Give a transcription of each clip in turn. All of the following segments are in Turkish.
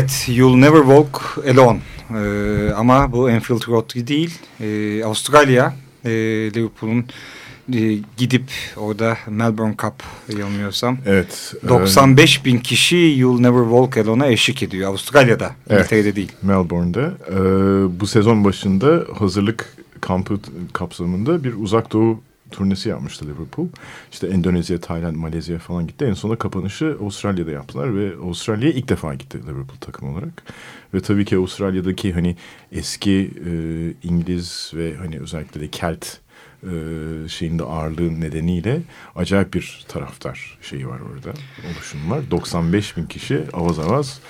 Evet, You'll Never Walk Alone. Ee, ama bu Enfield Road değil, ee, Avustralya, ee, Liverpool'un e, gidip orada Melbourne Cup yanılmıyorsam. Evet. 95 e, bin kişi You'll Never Walk Alone'a eşlik ediyor. Avustralya'da, evet, İngiltere'de değil. Melbourne'de. Ee, bu sezon başında hazırlık kampı kapsamında bir uzak doğu turnesi yapmıştı Liverpool. İşte Endonezya, Tayland, Malezya falan gitti. En sonunda kapanışı Avustralya'da yaptılar ve Avustralya'ya ilk defa gitti Liverpool takım olarak. Ve tabii ki Avustralya'daki hani eski e, İngiliz ve hani özellikle de Kelt e, şeyinde ağırlığı nedeniyle acayip bir taraftar şeyi var orada. Oluşum var. 95 bin kişi avaz avaz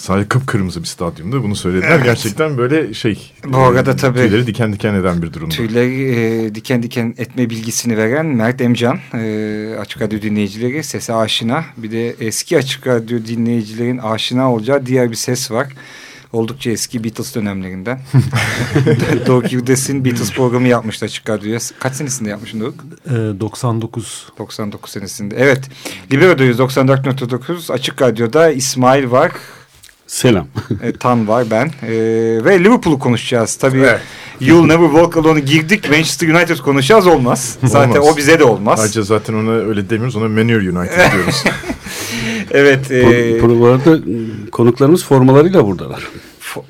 Sadece kıpkırmızı bir stadyumda bunu söylediler. Evet. Gerçekten böyle şey. Bu arada tabii. Tüyleri diken diken eden bir durumda. Tüyleri e, diken diken etme bilgisini veren Mert Emcan. E, açık Radyo dinleyicileri sese aşina. Bir de eski Açık Radyo dinleyicilerin aşina olacağı diğer bir ses var. Oldukça eski Beatles dönemlerinden. Doruk Yıldes'in Beatles programı yapmıştı Açık Radyo'ya. Kaç senesinde yapmışsın Doruk? E, 99. 99 senesinde. Evet. Libero'dayız 94.9. Açık Radyo'da İsmail var. Selam. e, Tan var ben. E, ve Liverpool'u konuşacağız. Tabii evet. You'll Never Walk Alone'u girdik. Manchester United konuşacağız olmaz. Zaten olmaz. o bize de olmaz. Ayrıca zaten ona öyle demiyoruz. Ona Manure United diyoruz. evet. E, bu, bu arada konuklarımız formalarıyla buradalar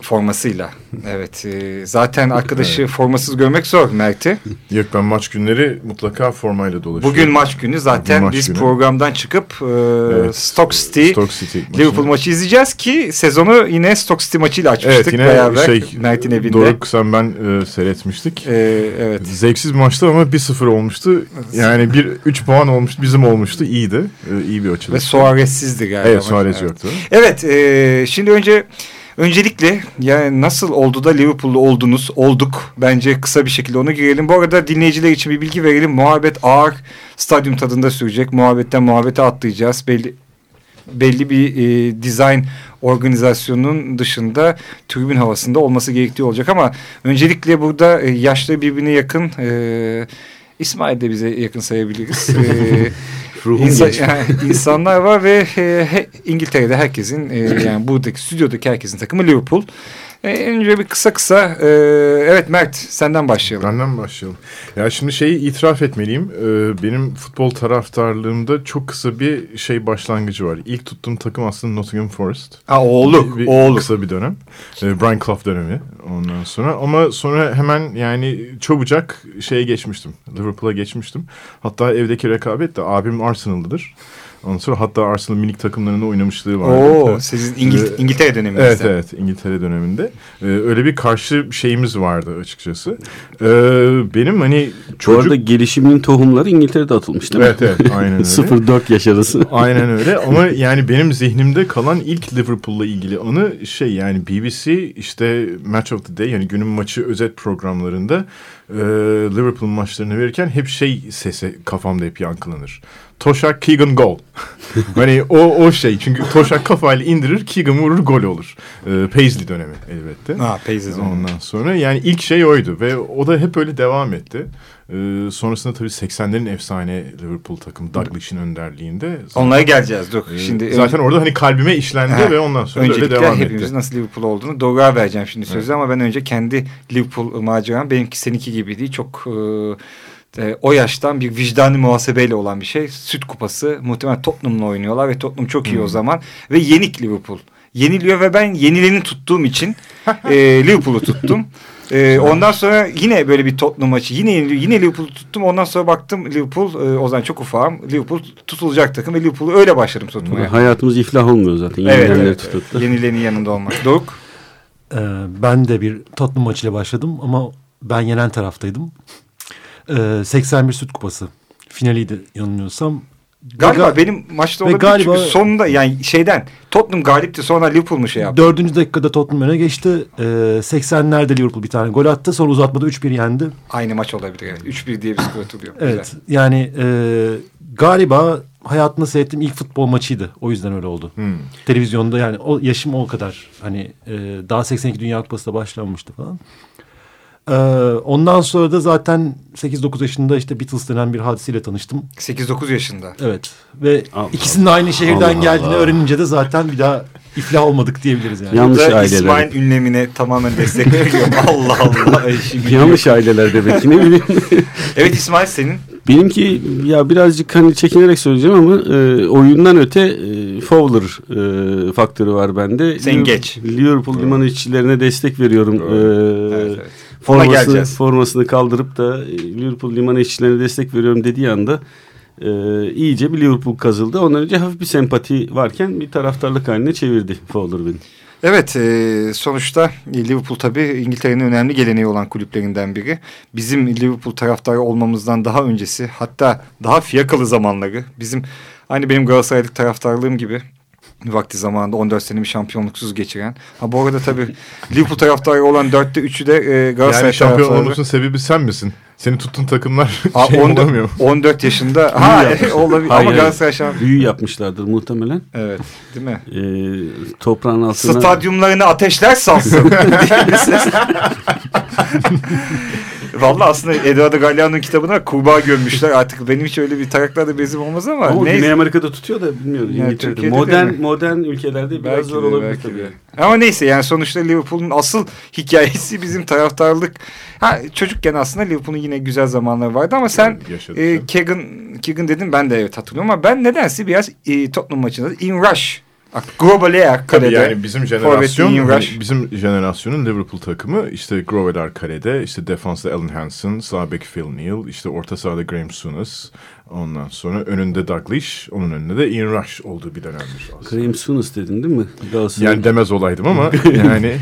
formasıyla. Evet. E, zaten arkadaşı evet. formasız görmek zor Mert'i. Yok ben maç günleri mutlaka formayla dolaşıyorum. Bugün maç günü zaten maç biz günü. programdan çıkıp e, evet. Stock City, Stock City Liverpool maçı izleyeceğiz ki sezonu yine Stock City maçıyla açmıştık evet, yine beraber şey, Mert'in evinde. Doruk sen ben e, seyretmiştik. E, evet. Zevksiz bir maçtı ama 1-0 olmuştu. Yani bir 3 puan olmuştu bizim olmuştu. iyiydi. E, iyi bir açılış. Ve Suarez'sizdi galiba. Evet Suarez evet. yoktu. Evet e, şimdi önce Öncelikle yani nasıl oldu da Liverpool'lu oldunuz, olduk. Bence kısa bir şekilde onu girelim. Bu arada dinleyiciler için bir bilgi verelim. Muhabbet ağır stadyum tadında sürecek. Muhabbetten muhabbete atlayacağız. Belli belli bir e, dizayn organizasyonunun dışında tribün havasında olması gerektiği olacak ama öncelikle burada e, yaşlı birbirine yakın e, İsmail de bize yakın sayabiliriz. e, İnsan, yani insanlar var ve e, İngiltere'de herkesin e, yani buradaki stüdyodaki herkesin takımı Liverpool. E, önce bir kısa kısa e, evet Mert senden başlayalım. Benden başlayalım. Ya şimdi şeyi itiraf etmeliyim. E, benim futbol taraftarlığımda çok kısa bir şey başlangıcı var. İlk tuttuğum takım aslında Nottingham Forest. Ha oğluk. Bir, bir oğluk. Kısa bir dönem. E, Brian Clough dönemi ondan sonra. Ama sonra hemen yani çabucak şeye geçmiştim. Liverpool'a geçmiştim. Hatta evdeki rekabet de abim Arsenal'lıdır. Ondan sonra hatta Arsenal minik takımlarında oynamışlığı vardı. Oo, Evet. sizin İngil- Ee, İngiltere döneminizde. Evet evet İngiltere döneminde. Ee, öyle bir karşı şeyimiz vardı açıkçası. Ee, benim hani Bu çocuk... arada gelişiminin tohumları İngiltere'de atılmış değil mi? Evet evet aynen öyle. 0-4 yaş arası. Aynen öyle ama yani benim zihnimde kalan ilk Liverpool'la ilgili anı şey yani BBC işte Match of the Day yani günün maçı özet programlarında e, Liverpool maçlarını verirken hep şey sesi kafamda hep yankılanır. Toşak Keegan gol. hani o o şey çünkü Toşak kafayla indirir Keegan vurur gol olur. E, Paisley dönemi elbette. Ha, Paisley dönemi. Ondan sonra yani ilk şey oydu ve o da hep öyle devam etti. Ee, sonrasında tabii 80'lerin efsane Liverpool takımı Douglas'ın önderliğinde. Onlara geleceğiz. Dur. Ee, şimdi zaten orada hani kalbime işlendi Ha, ve ondan sonra öyle devam hepimizin etti. nasıl Liverpool olduğunu Doruk'a vereceğim şimdi sözü ama ben önce kendi Liverpool maceram benimki seninki gibi değil. Çok e, e, o yaştan bir vicdani muhasebeyle olan bir şey. Süt kupası muhtemelen Tottenham'la oynuyorlar ve Tottenham çok iyi o zaman ve yenik Liverpool. Yeniliyor ve ben yenileni tuttuğum için e, Liverpool'u tuttum. E, ondan sonra yine böyle bir Tottenham maçı yine yeniliyor. Yine Liverpool'u tuttum. Ondan sonra baktım Liverpool e, o zaman çok ufağım. Liverpool tutulacak takım ve Liverpool'u öyle başladım tutmaya. Hayatımız iflah olmuyor zaten. Evet, Yenilenleri evet. Yenilenin yanında olmak. Doruk. Ee, ben de bir Tottenham maçıyla başladım ama ben yenen taraftaydım. Ee, 81 Süt Kupası finaliydi yanılmıyorsam. Galiba Ve ga- benim maçta olabilir galiba- çünkü sonunda yani şeyden Tottenham galipti sonra Liverpool mu şey yaptı? Dördüncü dakikada Tottenham öne geçti. Ee, 80'lerde Liverpool bir tane gol attı. Sonra uzatmada 3-1 yendi. Aynı maç olabilir evet. 3-1 diye bir skor atılıyor. Evet Güzel. yani e, galiba hayatımda seyrettiğim ilk futbol maçıydı. O yüzden öyle oldu. Hmm. Televizyonda yani o yaşım o kadar. Hani e, daha 82 Dünya Kupası da başlanmıştı falan. Ee, ondan sonra da zaten 8-9 yaşında işte Beatles denen bir hadiseyle tanıştım. 8-9 yaşında. Evet. Ve Allah ikisinin de aynı şehirden Allah geldiğini Allah. öğrenince de zaten bir daha iflah olmadık diyebiliriz yani. Yanlış Burada aileler. İsmail ünlemine tamamen destek veriyorum. Allah Allah. Yanlış aileler demek ki ne bileyim. Evet İsmail senin. Benimki ya birazcık hani çekinerek söyleyeceğim ama e, oyundan öte e, Fowler e, faktörü var bende. Sen Liverpool- geç. Liverpool liman işçilerine destek veriyorum. E, Evet, evet. Formasını, formasını kaldırıp da e, Liverpool liman işçilerine destek veriyorum dediği anda e, iyice bir Liverpool kazıldı. Ondan önce hafif bir sempati varken bir taraftarlık haline çevirdi Fowler beni. Evet e, sonuçta Liverpool tabii İngiltere'nin önemli geleneği olan kulüplerinden biri. Bizim Liverpool taraftarı olmamızdan daha öncesi hatta daha fiyakalı zamanları bizim aynı benim Galatasaraylık taraftarlığım gibi vakti zamanında 14 senemi şampiyonluksuz geçiren. Ha bu arada tabii Liverpool taraftarı olan 4'te 3'ü de e, Galatasaray Yani şampiyon taraftarı. olmasının sebebi sen misin? Seni tuttuğun takımlar Aa, şey 14, olamıyor. 14 yaşında. Ha olabilir ama Galatasaray şampiyon. Büyü yapmışlardır muhtemelen. Evet değil mi? E, toprağın altına... Stadyumlarını ateşler salsın. Vallahi aslında Eduardo Galeano'nun kitabına kurbağa gömmüşler. Artık benim hiç öyle bir taraklarda bezim olmaz ama. Ama neyse. Güney Amerika'da tutuyor da bilmiyorum. Yani. Türkiye'de modern modern ülkelerde biraz Belki zor de, olabilir belki tabii. de. Ama neyse yani sonuçta Liverpool'un asıl hikayesi bizim taraftarlık. Ha çocukken aslında Liverpool'un yine güzel zamanları vardı ama sen Yaşadık e. Keegan, Keegan dedin ben de evet hatırlıyorum ama ben nedense biraz e, Tottenham maçında in rush. Tabii kalede. yani bizim jenerasyon hani Rush. bizim jenerasyonun Liverpool takımı işte Groveler kalede, işte defansta Alan Hansen, sağ bek Phil Neal, işte orta sahada Graham Souness. Ondan sonra önünde Douglas, onun önünde de Ian Rush olduğu bir dönemdir aslında. Graham Souness dedin değil mi? Galatasaray. Yani demez olaydım ama yani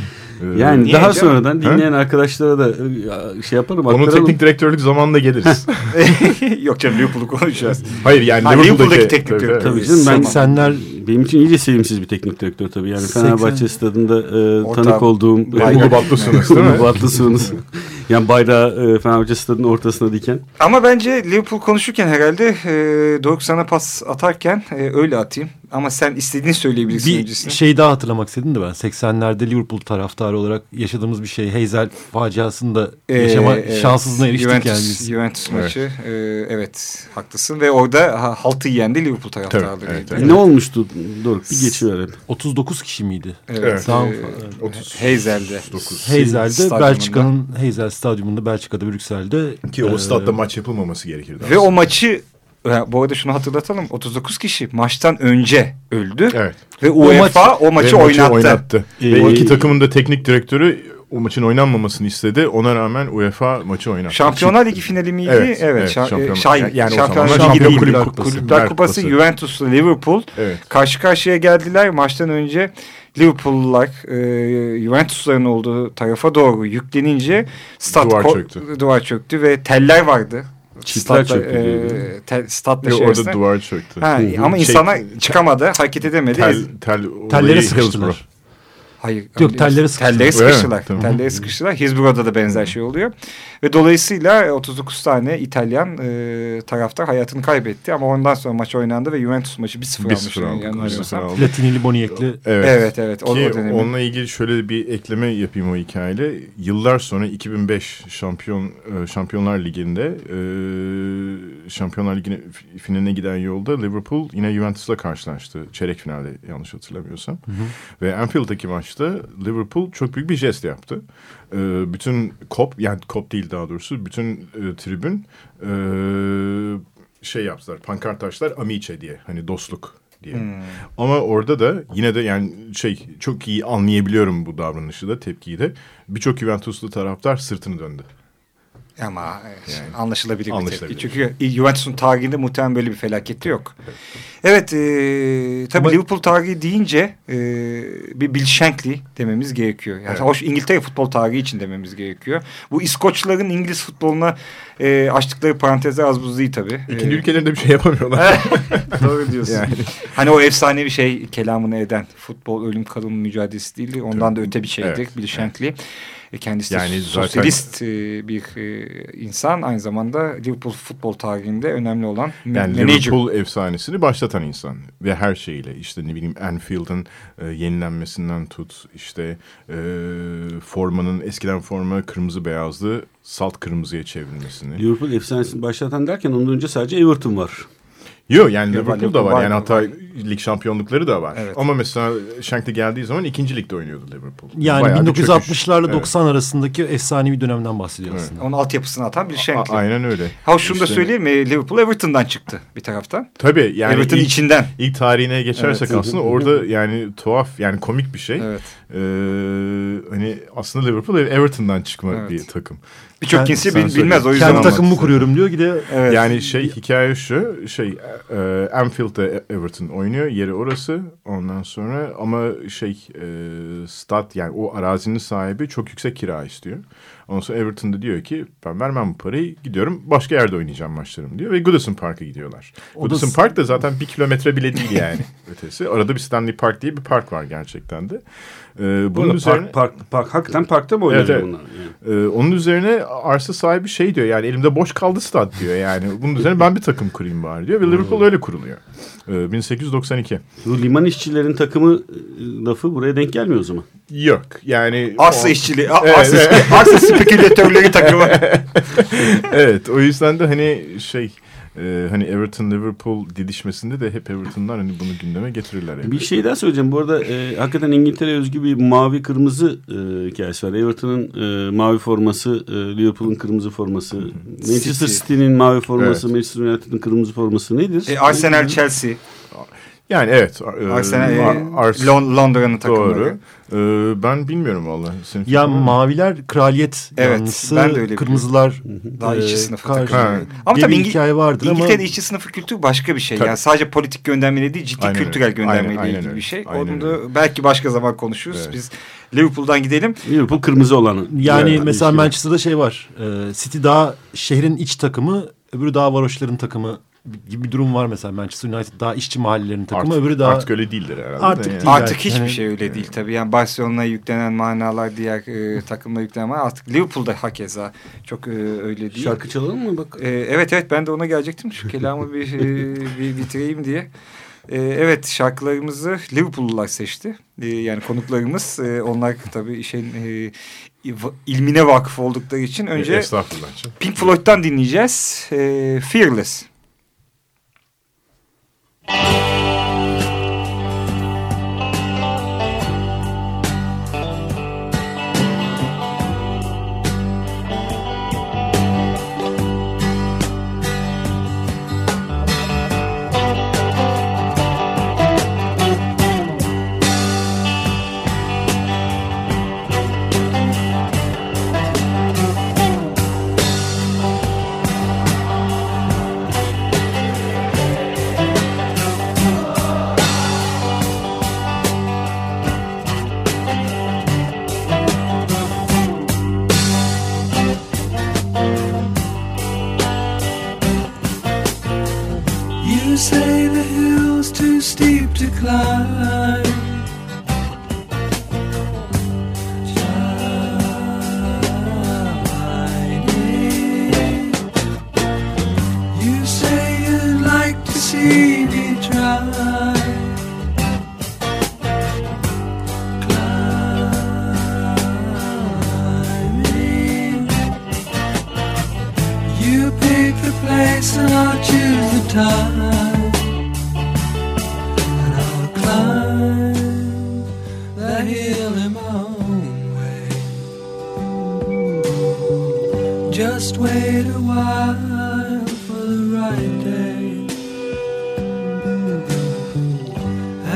Yani Niye daha canım? sonradan Ha? dinleyen arkadaşlara da e, şey yaparım. onun aktaralım. teknik direktörlük zamanında geliriz. Yok canım Liverpool'u konuşacağız. Hayır yani Ha, Liverpool'daki, teknik direktör. Tabii canım ben 80'ler benim için iyice sevimsiz bir teknik direktör tabii. Yani 80 Fenerbahçe stadında e, tanık olduğum. Ulu Batlısunuz değil mi? Ulu Batlısunuz. yani bayrağı e, Fenerbahçe stadının ortasına diken. Ama bence Liverpool konuşurken herhalde e, Doruk sana pas atarken e, öyle atayım. Ama sen istediğini söyleyebilirsin bir öncesinde. şey daha hatırlamak istedim de ben 80'lerde Liverpool taraftarı olarak yaşadığımız bir şey Hazel faciasında Ee, yaşama evet. şanssızlığına eriştik Juventus, yani biz. Juventus maçı. e, evet haklısın ve orada ha, haltı yiyen de Liverpool taraftarlarıydı. evet, Evet, evet. Ne olmuştu? Doruk bir geçiver hep. 39 kişi miydi? Evet. Daha e, mı? 30. Hazel'de. Hazel'de. Belçika'nın Hazel stadyumunda Belçika'da Brüksel'de Ki o e, statta maç yapılmaması gerekirdi. Ve o maçı e, bu arada şunu hatırlatalım. 39 kişi maçtan önce öldü. Evet. Ve O UEFA o maçı maç- oynattı. oynattı. Ve Ee, iki takımın da teknik direktörü o maçın oynanmamasını istedi. Ona rağmen UEFA maçı oynattı. Şampiyonlar Ligi finali miydi? Evet, Evet. evet, şa- şampiyon- e, Şahin. yani o Şampiyonlar Ligi Şampiyonlar değil. Kulüpler Kulüpler, Kupası. Kupası, Juventus'la Liverpool Evet. karşı karşıya geldiler. Maçtan önce Liverpool'lular e, Juventus'ların olduğu tarafa doğru yüklenince stat Duvar çöktü. duvar çöktü ve teller vardı. Çitler Statla, çöktü e, tel, statla Yok, orada duvar çöktü. Ha, ama Şey, insanlar çıkamadı, hareket edemedi. tel, tel, Tellere olayı sıkıştılar. Hayır. Yok, telleri sıkıştılar. Telleri sıkıştılar. Tamam. Telleri sıkıştılar. Hizbura'da da benzer şey oluyor. Ve dolayısıyla 39 tane İtalyan e, taraftar hayatını kaybetti. Ama ondan sonra maç oynandı ve Juventus maçı 1-0 1-0 almıştı. aldı. yanılmıyorsam. 1-0 aldı. Platinili Boniek'li Evet. Evet evet. O, Ki o dönemin. onunla ilgili şöyle bir ekleme yapayım o hikayeyle. Yıllar sonra 2005 şampiyon e, Şampiyonlar Ligi'nde e, Şampiyonlar Ligi'ne finaline giden yolda Liverpool yine Juventus'la karşılaştı. Çeyrek finalde yanlış hatırlamıyorsam. Ve Anfield'daki maçta Liverpool çok büyük bir jest yaptı. E, bütün kop yani kop değil daha doğrusu bütün e, tribün e, şey yaptılar. Pankart açtılar Amice diye hani dostluk diye. Hmm. Ama orada da yine de yani şey çok iyi anlayabiliyorum bu davranışı da tepkiyi de. Birçok Juventuslu taraftar sırtını döndü. Ama evet, Yani. anlaşılabilir bir Anlaşılabilir. tepki. Çünkü Juventus'un tarihinde muhtemelen böyle bir felaketi yok. Evet, e, tabii Ama- Liverpool tarihi deyince e, bir Bill Shankly dememiz gerekiyor. Yani Evet. hoş İngiltere futbol tarihi için dememiz gerekiyor. Bu İskoçların İngiliz futboluna e, açtıkları parantezler az buz değil tabii. İkinci E, ülkelerinde bir şey yapamıyorlar. Doğru diyorsun. Yani. Hani o efsanevi şey kelamını eden futbol ölüm kalım mücadelesi değildi. Ondan da öte bir şeydir Evet, Bill Shankly. E, Kendisi de Yani zaten- sosyalist e, bir e, insan. Aynı zamanda Liverpool futbol tarihinde önemli olan Yani manager. Liverpool efsanesini başlatan insan ve her şeyiyle işte ne bileyim Anfield'ın e, yenilenmesinden tut işte e, formanın eskiden forma kırmızı beyazdı salt kırmızıya çevrilmesini. Liverpool efsanesini başlatan derken ondan önce sadece Everton var. Yok yani Yok, Liverpool da Liverpool var. var, Yani hatta var. lig şampiyonlukları da var. Evet. Ama mesela Shankly geldiği zaman ikinci ligde oynuyordu Liverpool. yani Bayağı bir çöküş. 1960'larla Evet. 90 arasındaki efsanevi dönemden bahsediyor Evet. aslında. Onun altyapısını atan A- Shankly. aynen öyle. Ha şunu da İşte- söyleyeyim mi? Liverpool Everton'dan çıktı bir taraftan. Tabii yani Everton ilk, içinden. ilk tarihine geçersek Evet. aslında orada yani tuhaf yani komik bir şey. Evet. Ee, hani aslında Liverpool Everton'dan çıkma Evet. bir takım. Birçok kimse bil- bilmez o yüzden. Kendi takımımı kuruyorum diyor. Gide Evet. Yani şey hikaye şu şey e, Anfield'da Everton oynuyor yeri orası ondan sonra ama şey e, stat yani o arazinin sahibi çok yüksek kira istiyor. Ondan sonra Everton da diyor ki ben vermem bu parayı gidiyorum başka yerde oynayacağım maçlarımı diyor ve Goodison Park'a gidiyorlar. O Goodison Park da zaten bir kilometre bile değil yani ötesi. Arada bir Stanley Park diye bir park var gerçekten de. E, bunun üzerine... park, park, park, hakikaten parkta mı oynadı Evet, evet. bunlar? Yani. Ee, onun üzerine arsa sahibi şey diyor yani elimde boş kaldı stat diyor yani. Bunun üzerine ben bir takım kurayım bari diyor ve Liverpool öyle kuruluyor. Ee, 1892. Bu liman işçilerin takımı e, lafı buraya denk gelmiyor o zaman. Yok yani. Arsa o- işçiliği, Evet, arsa, evet. arsa spekülatörleri takımı. evet o yüzden de hani şey e, hani Everton Liverpool didişmesinde de hep Everton'lar hani bunu gündeme getirirler. Bir elbette. şey daha söyleyeceğim. Bu arada e, hakikaten İngiltere özgü bir mavi kırmızı e, hikayesi var. Everton'ın e, mavi forması, e, Liverpool'un kırmızı forması, Manchester City. City'nin mavi forması, Evet. Manchester United'ın kırmızı forması nedir? E, Arsenal, Chelsea, Yani evet. e, Arsenal, e, Ar- Ars- Lon- Londra'nın takımları. Doğru. Ee, ben bilmiyorum vallahi. Senin ya mı? maviler kraliyet Evet, yanlısı, ben de öyle kırmızılar Daha e, işçi sınıfı karşı-. Ha. Ama tabii bir İngi- hikaye vardır İngiltere'de ama işçi sınıfı kültürü başka bir şey. Tabii. Yani sadece politik göndermeyle değil ciddi Aynen kültürel öyle. göndermeyle Aynen, aynen ilgili öyle. bir şey. Aynen Onu da belki başka zaman konuşuruz. Evet. Biz Liverpool'dan gidelim. Liverpool kırmızı olanı. yani Yani mesela. Manchester'da şey var. e, City daha şehrin iç takımı, öbürü daha varoşların takımı gibi bir durum var mesela. Manchester United daha işçi mahallelerinin takımı, Artık, öbürü daha artık öyle değildir herhalde. Artık de yani. değil. Artık yani. hiçbir Yani- şey öyle değil tabii. Yani Barcelona'ya yüklenen manalar diğer e, takımlara yüklenen manalar. Artık Liverpool'da hakeza çok e, öyle değil. Şarkı çalalım mı bak? E, evet evet ben de ona gelecektim. Şu kelamı bir, e, bir bitireyim diye. E, evet şarkılarımızı Liverpool'lular seçti. E, yani konuklarımız e, onlar tabii işin e, ilmine vakıf oldukları için önce Estağfurullah. canım. Pink Floyd'dan dinleyeceğiz. E, Fearless. Fearless Just wait a while for the right day.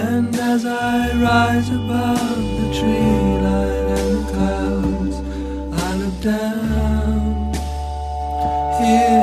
And as I rise above the tree line and the clouds, I look down, hear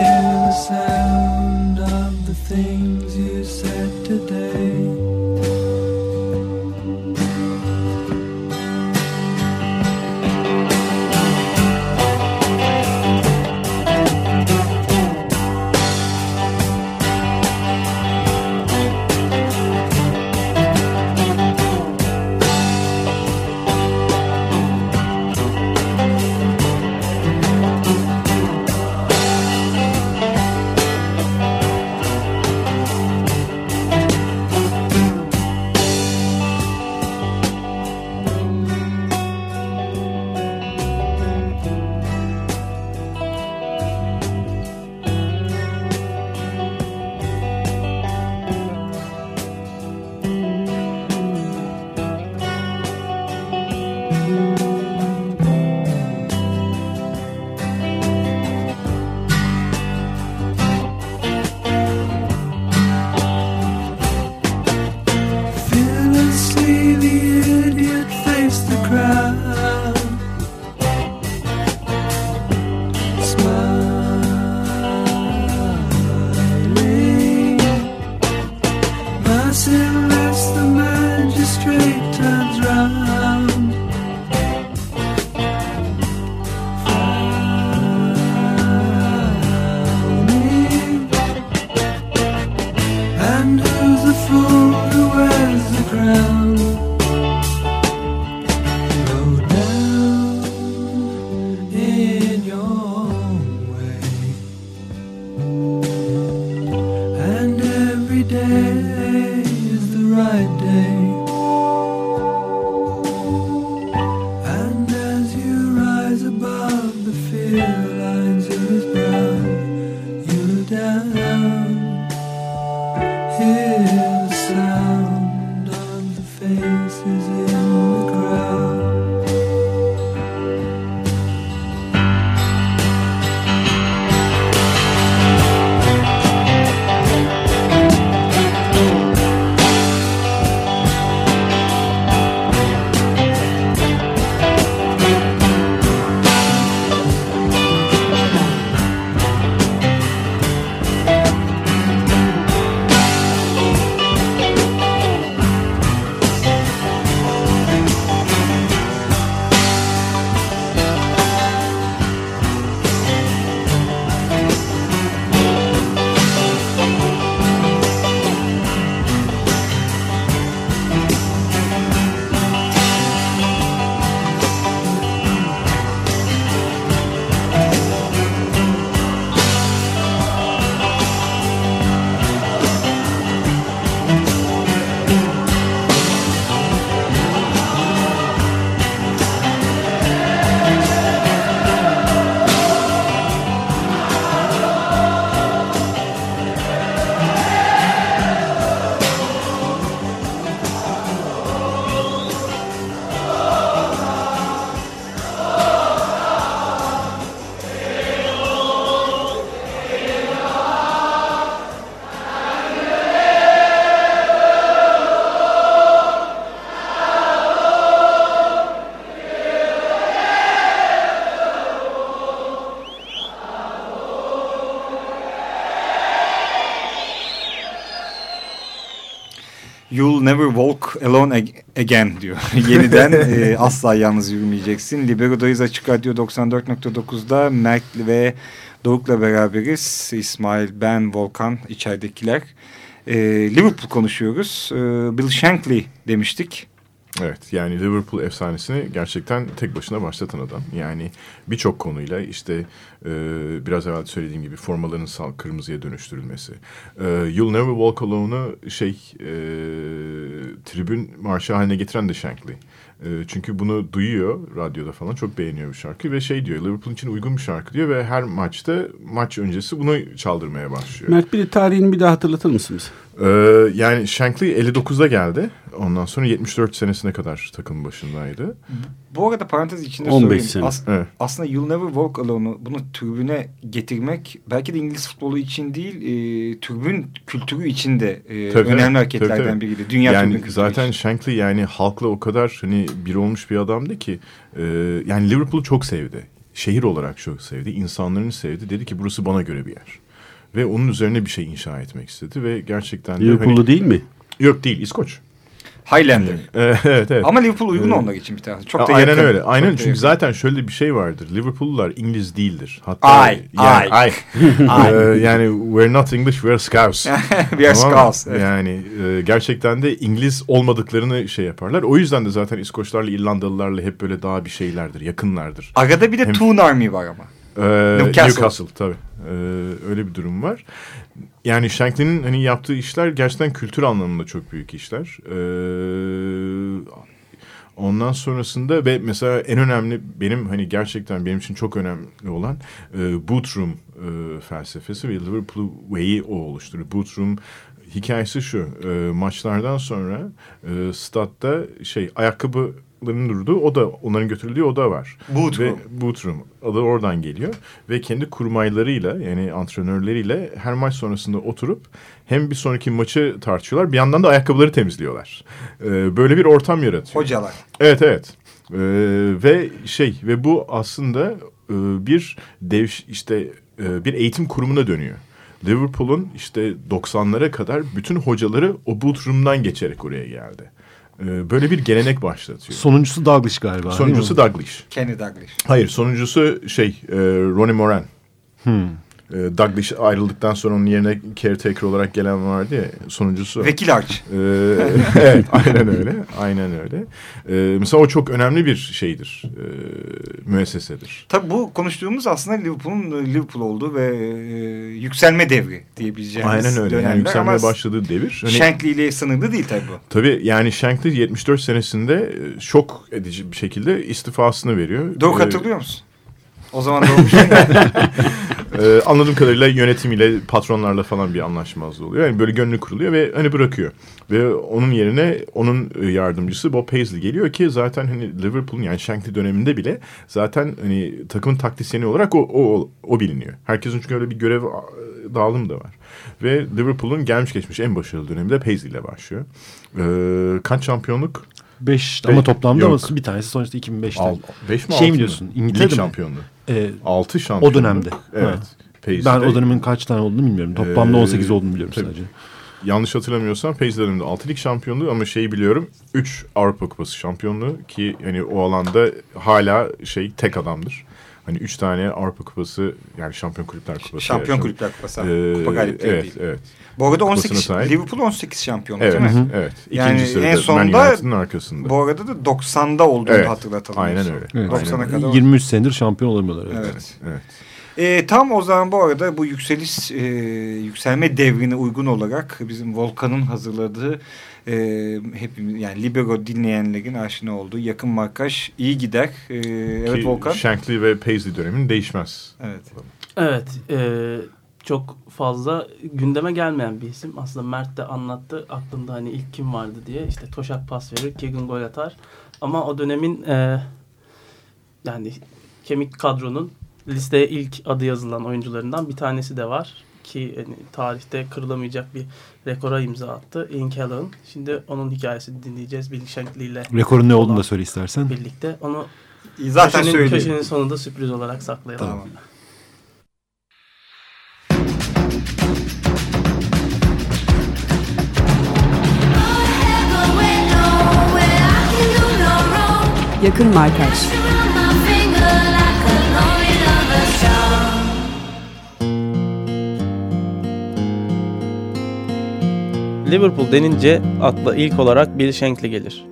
Never walk alone ag- again diyor. Yeniden e, asla yalnız yürümeyeceksin. Libero'dayız Açık Radyo 94.9'da Mert ve Doruk'la beraberiz. İsmail, ben, Volkan, içeridekiler. E, Liverpool konuşuyoruz. E, Bill Shankly demiştik. Evet yani Liverpool efsanesini gerçekten tek başına başlatan adam. Yani birçok konuyla işte e, biraz evvel söylediğim gibi formaların sal kırmızıya dönüştürülmesi. E, You'll Never Walk Alone'u şey e, tribün marşı haline getiren de Shankly. E, çünkü bunu duyuyor radyoda falan çok beğeniyor bu şarkıyı ve şey diyor Liverpool için uygun bir şarkı diyor ve her maçta maç öncesi bunu çaldırmaya başlıyor. Mert bir de tarihini bir daha hatırlatır mısın bize? Ee, yani Shankly 59'da geldi. Ondan sonra 74 senesine kadar takım başındaydı. Bu arada parantez içinde 15 söyleyeyim. sene. As- Evet. Aslında You'll Never Walk Alone'u bunu tribüne getirmek belki de İngiliz futbolu için değil e, tribün kültürü için de e, Tabii, önemli hareketlerden Tabii, tabii. biriydi. Dünya yani zaten için. Shankly yani halkla o kadar hani bir olmuş bir adamdı ki e, yani Liverpool'u çok sevdi. Şehir olarak çok sevdi. insanlarını sevdi. Dedi ki burası bana göre bir yer. Ve onun üzerine bir şey inşa etmek istedi ve gerçekten de Liverpool'lu hani, değil mi? yok değil İskoç. Highlander. Ee, evet evet. Ama Liverpool uygun Evet. onlar için bir tarafı. Çok da aynen yakın. öyle. Aynen Çok çünkü yakın. zaten şöyle bir şey vardır. Liverpoollular İngiliz değildir. Hatta Ay, yani, ay. Ee, yani we're not English, we're Scouse. We are Tamam? Scots, evet. Yani e, gerçekten de İngiliz olmadıkları şey yaparlar. O yüzden de zaten İskoçlarla İrlandalılarla hep böyle daha bir şeylerdir, yakınlardır. Arada bir de Hem- Toon Army var ama. Ee, Newcastle. Newcastle tabii. Ee, öyle bir durum var. Yani Shankly'nin hani yaptığı işler gerçekten kültür anlamında çok büyük işler. Ee, ondan sonrasında ve mesela en önemli benim hani gerçekten benim için çok önemli olan e, boot room e, felsefesi ve Liverpool Way'i o oluşturuyor. Boot room hikayesi şu. e, maçlardan sonra e, statta şey ayakkabıların durduğu oda, onların götürüldüğü oda var. Boot Ve room. boot room adı oradan geliyor ve kendi kurmaylarıyla yani antrenörleriyle her maç sonrasında oturup hem bir sonraki maçı tartışıyorlar bir yandan da ayakkabıları temizliyorlar. Ee, böyle bir ortam yaratıyor. Hocalar. Evet evet. Ee, ve şey ve bu aslında e, bir dev işte e, bir eğitim kurumuna dönüyor. Liverpool'un işte 90'lara kadar bütün hocaları o boot room'dan geçerek oraya geldi. Ee, böyle bir gelenek başlatıyor. Sonuncusu Douglas galiba. Sonuncusu? Douglas. Kenny Douglas. Hayır sonuncusu şey e, Ronnie Moran. Hmm. E, Douglas ayrıldıktan sonra onun yerine caretaker olarak gelen vardı ya sonuncusu. Vekil Arch. E, evet aynen öyle. Aynen öyle. E, mesela o çok önemli bir şeydir. E, müessesedir. Tabii bu konuştuğumuz aslında Liverpool'un Liverpool olduğu ve e, yükselme devri diyebileceğimiz Aynen öyle. dönemler. Yani yükselmeye Ama başladığı devir. Hani, Shankly ile sınırlı değil tabii bu. tabii yani Shankly 74 senesinde e, şok edici bir şekilde istifasını veriyor. Doruk E, hatırlıyor musun? O zaman doğmuş. Ee, anladığım kadarıyla yönetimiyle, patronlarla falan bir anlaşmazlığı oluyor. Yani böyle gönlü kuruluyor ve hani bırakıyor. Ve onun yerine onun e, yardımcısı Bob Paisley geliyor ki zaten hani Liverpool'un yani Shankly döneminde bile zaten hani takımın taktisyeni olarak o, o, o biliniyor. Herkesin çünkü öyle bir görev dağılımı da var. Ve Liverpool'un gelmiş geçmiş en başarılı döneminde Paisley ile başlıyor. Ee, kaç şampiyonluk? Beş, Beş- ama toplamda yok. ama bir tanesi sonuçta 2005'te. Al, beş mi Şey mi diyorsun, Lig İngiltere'de mi? şampiyonluğu. Ee, Altı şampiyonluk. dönemde. Evet. Ha. Ben o dönemin kaç tane olduğunu bilmiyorum. Toplamda Ee, 18 olduğunu biliyorum tabii. sadece. yanlış hatırlamıyorsam Paisley döneminde 6 lig şampiyonluğu ama şeyi biliyorum 3 Avrupa Kupası şampiyonluğu ki hani o alanda hala şey tek adamdır. Hani 3 tane Avrupa Kupası yani Şampiyon Kulüpler Kupası. Şampiyon yaşadı. Kulüpler Kupası. Ee, Kupa galipleri evet, değil. evet. Bu arada Kupasına 18 sahip. Liverpool 18 şampiyonluk Evet, değil mi? evet. İkinci Yani sırada en Man sonunda- United'ın arkasında. Bu arada da 90'da olduğunu Evet, hatırlatalım. aynen öyle. Evet. 90'a Aynen kadar. 23 senedir şampiyon olamıyorlar. Evet. Evet. Evet. E, tam o zaman bu arada bu yükseliş e, yükselme devrine uygun olarak bizim Volkan'ın hazırladığı e, hepimiz yani Libero dinleyenlerin aşina olduğu yakın markaj iyi gider. E, evet Ki Volkan. Shankly ve Paisley dönemin değişmez. Evet. Evet. e, çok fazla gündeme gelmeyen bir isim. Aslında Mert de anlattı. Aklında hani ilk kim vardı diye. İşte Toşak pas verir, Kegun gol atar. Ama o dönemin e, yani kemik kadronun listeye ilk adı yazılan oyuncularından bir tanesi de var. Ki hani, tarihte kırılamayacak bir rekora imza attı. Ian Callaghan. Şimdi onun hikayesini dinleyeceğiz. Bill Shankly ile Rekorun ne olduğunu da söyle istersen. birlikte. Onu Zaten köşenin, söyleyeyim. köşenin sonunda sürpriz olarak saklayalım. Tamam. Yakın Markaj Liverpool denince akla ilk olarak Bill Shankly gelir.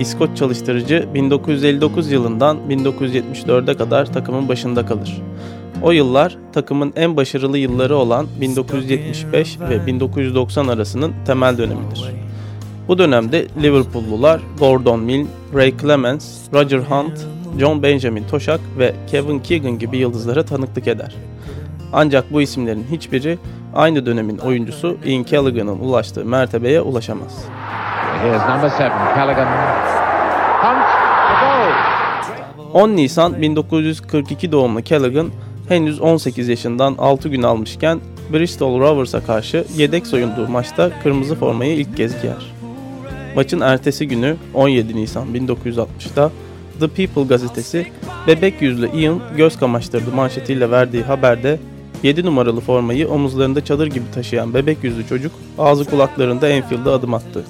İskoç çalıştırıcı 1959 yılından 1974'e kadar takımın başında kalır. O yıllar takımın en başarılı yılları olan 1975 ve 1990 arasının temel dönemidir. Bu dönemde Liverpoollular Gordon Milne, Ray Clemens, Roger Hunt, John Benjamin Toshak ve Kevin Keegan gibi yıldızlara tanıklık eder. Ancak bu isimlerin hiçbiri aynı dönemin oyuncusu Ian Callaghan'ın ulaştığı mertebeye ulaşamaz. Here's number seven, Callaghan. Hunt, the goal. 10 Nisan 1942 doğumlu Callaghan henüz 18 yaşından 6 gün almışken Bristol Rovers'a karşı yedek soyunduğu maçta kırmızı formayı ilk kez giyer. Maçın ertesi günü 17 Nisan 1960'da The People gazetesi bebek yüzlü Ian göz kamaştırdı manşetiyle verdiği haberde 7 numaralı formayı omuzlarında çadır gibi taşıyan bebek yüzlü çocuk ağzı kulaklarında Enfield'a adım attı.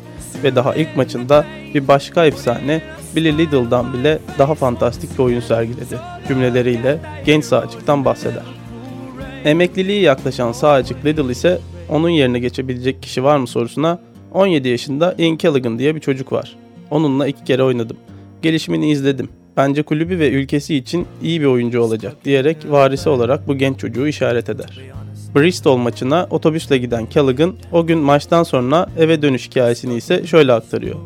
Ve daha ilk maçında bir başka efsane Billy Little'dan bile daha fantastik bir oyun sergiledi cümleleriyle genç sağcıktan bahseder. Emekliliği yaklaşan sağcık Liddle ise onun yerine geçebilecek kişi var mı sorusuna 17 yaşında Ian Callaghan diye bir çocuk var. Onunla iki kere oynadım. Gelişimini izledim. Bence kulübü ve ülkesi için iyi bir oyuncu olacak diyerek varisi olarak bu genç çocuğu işaret eder. Bristol maçına otobüsle giden Callaghan o gün maçtan sonra eve dönüş hikayesini ise şöyle aktarıyor.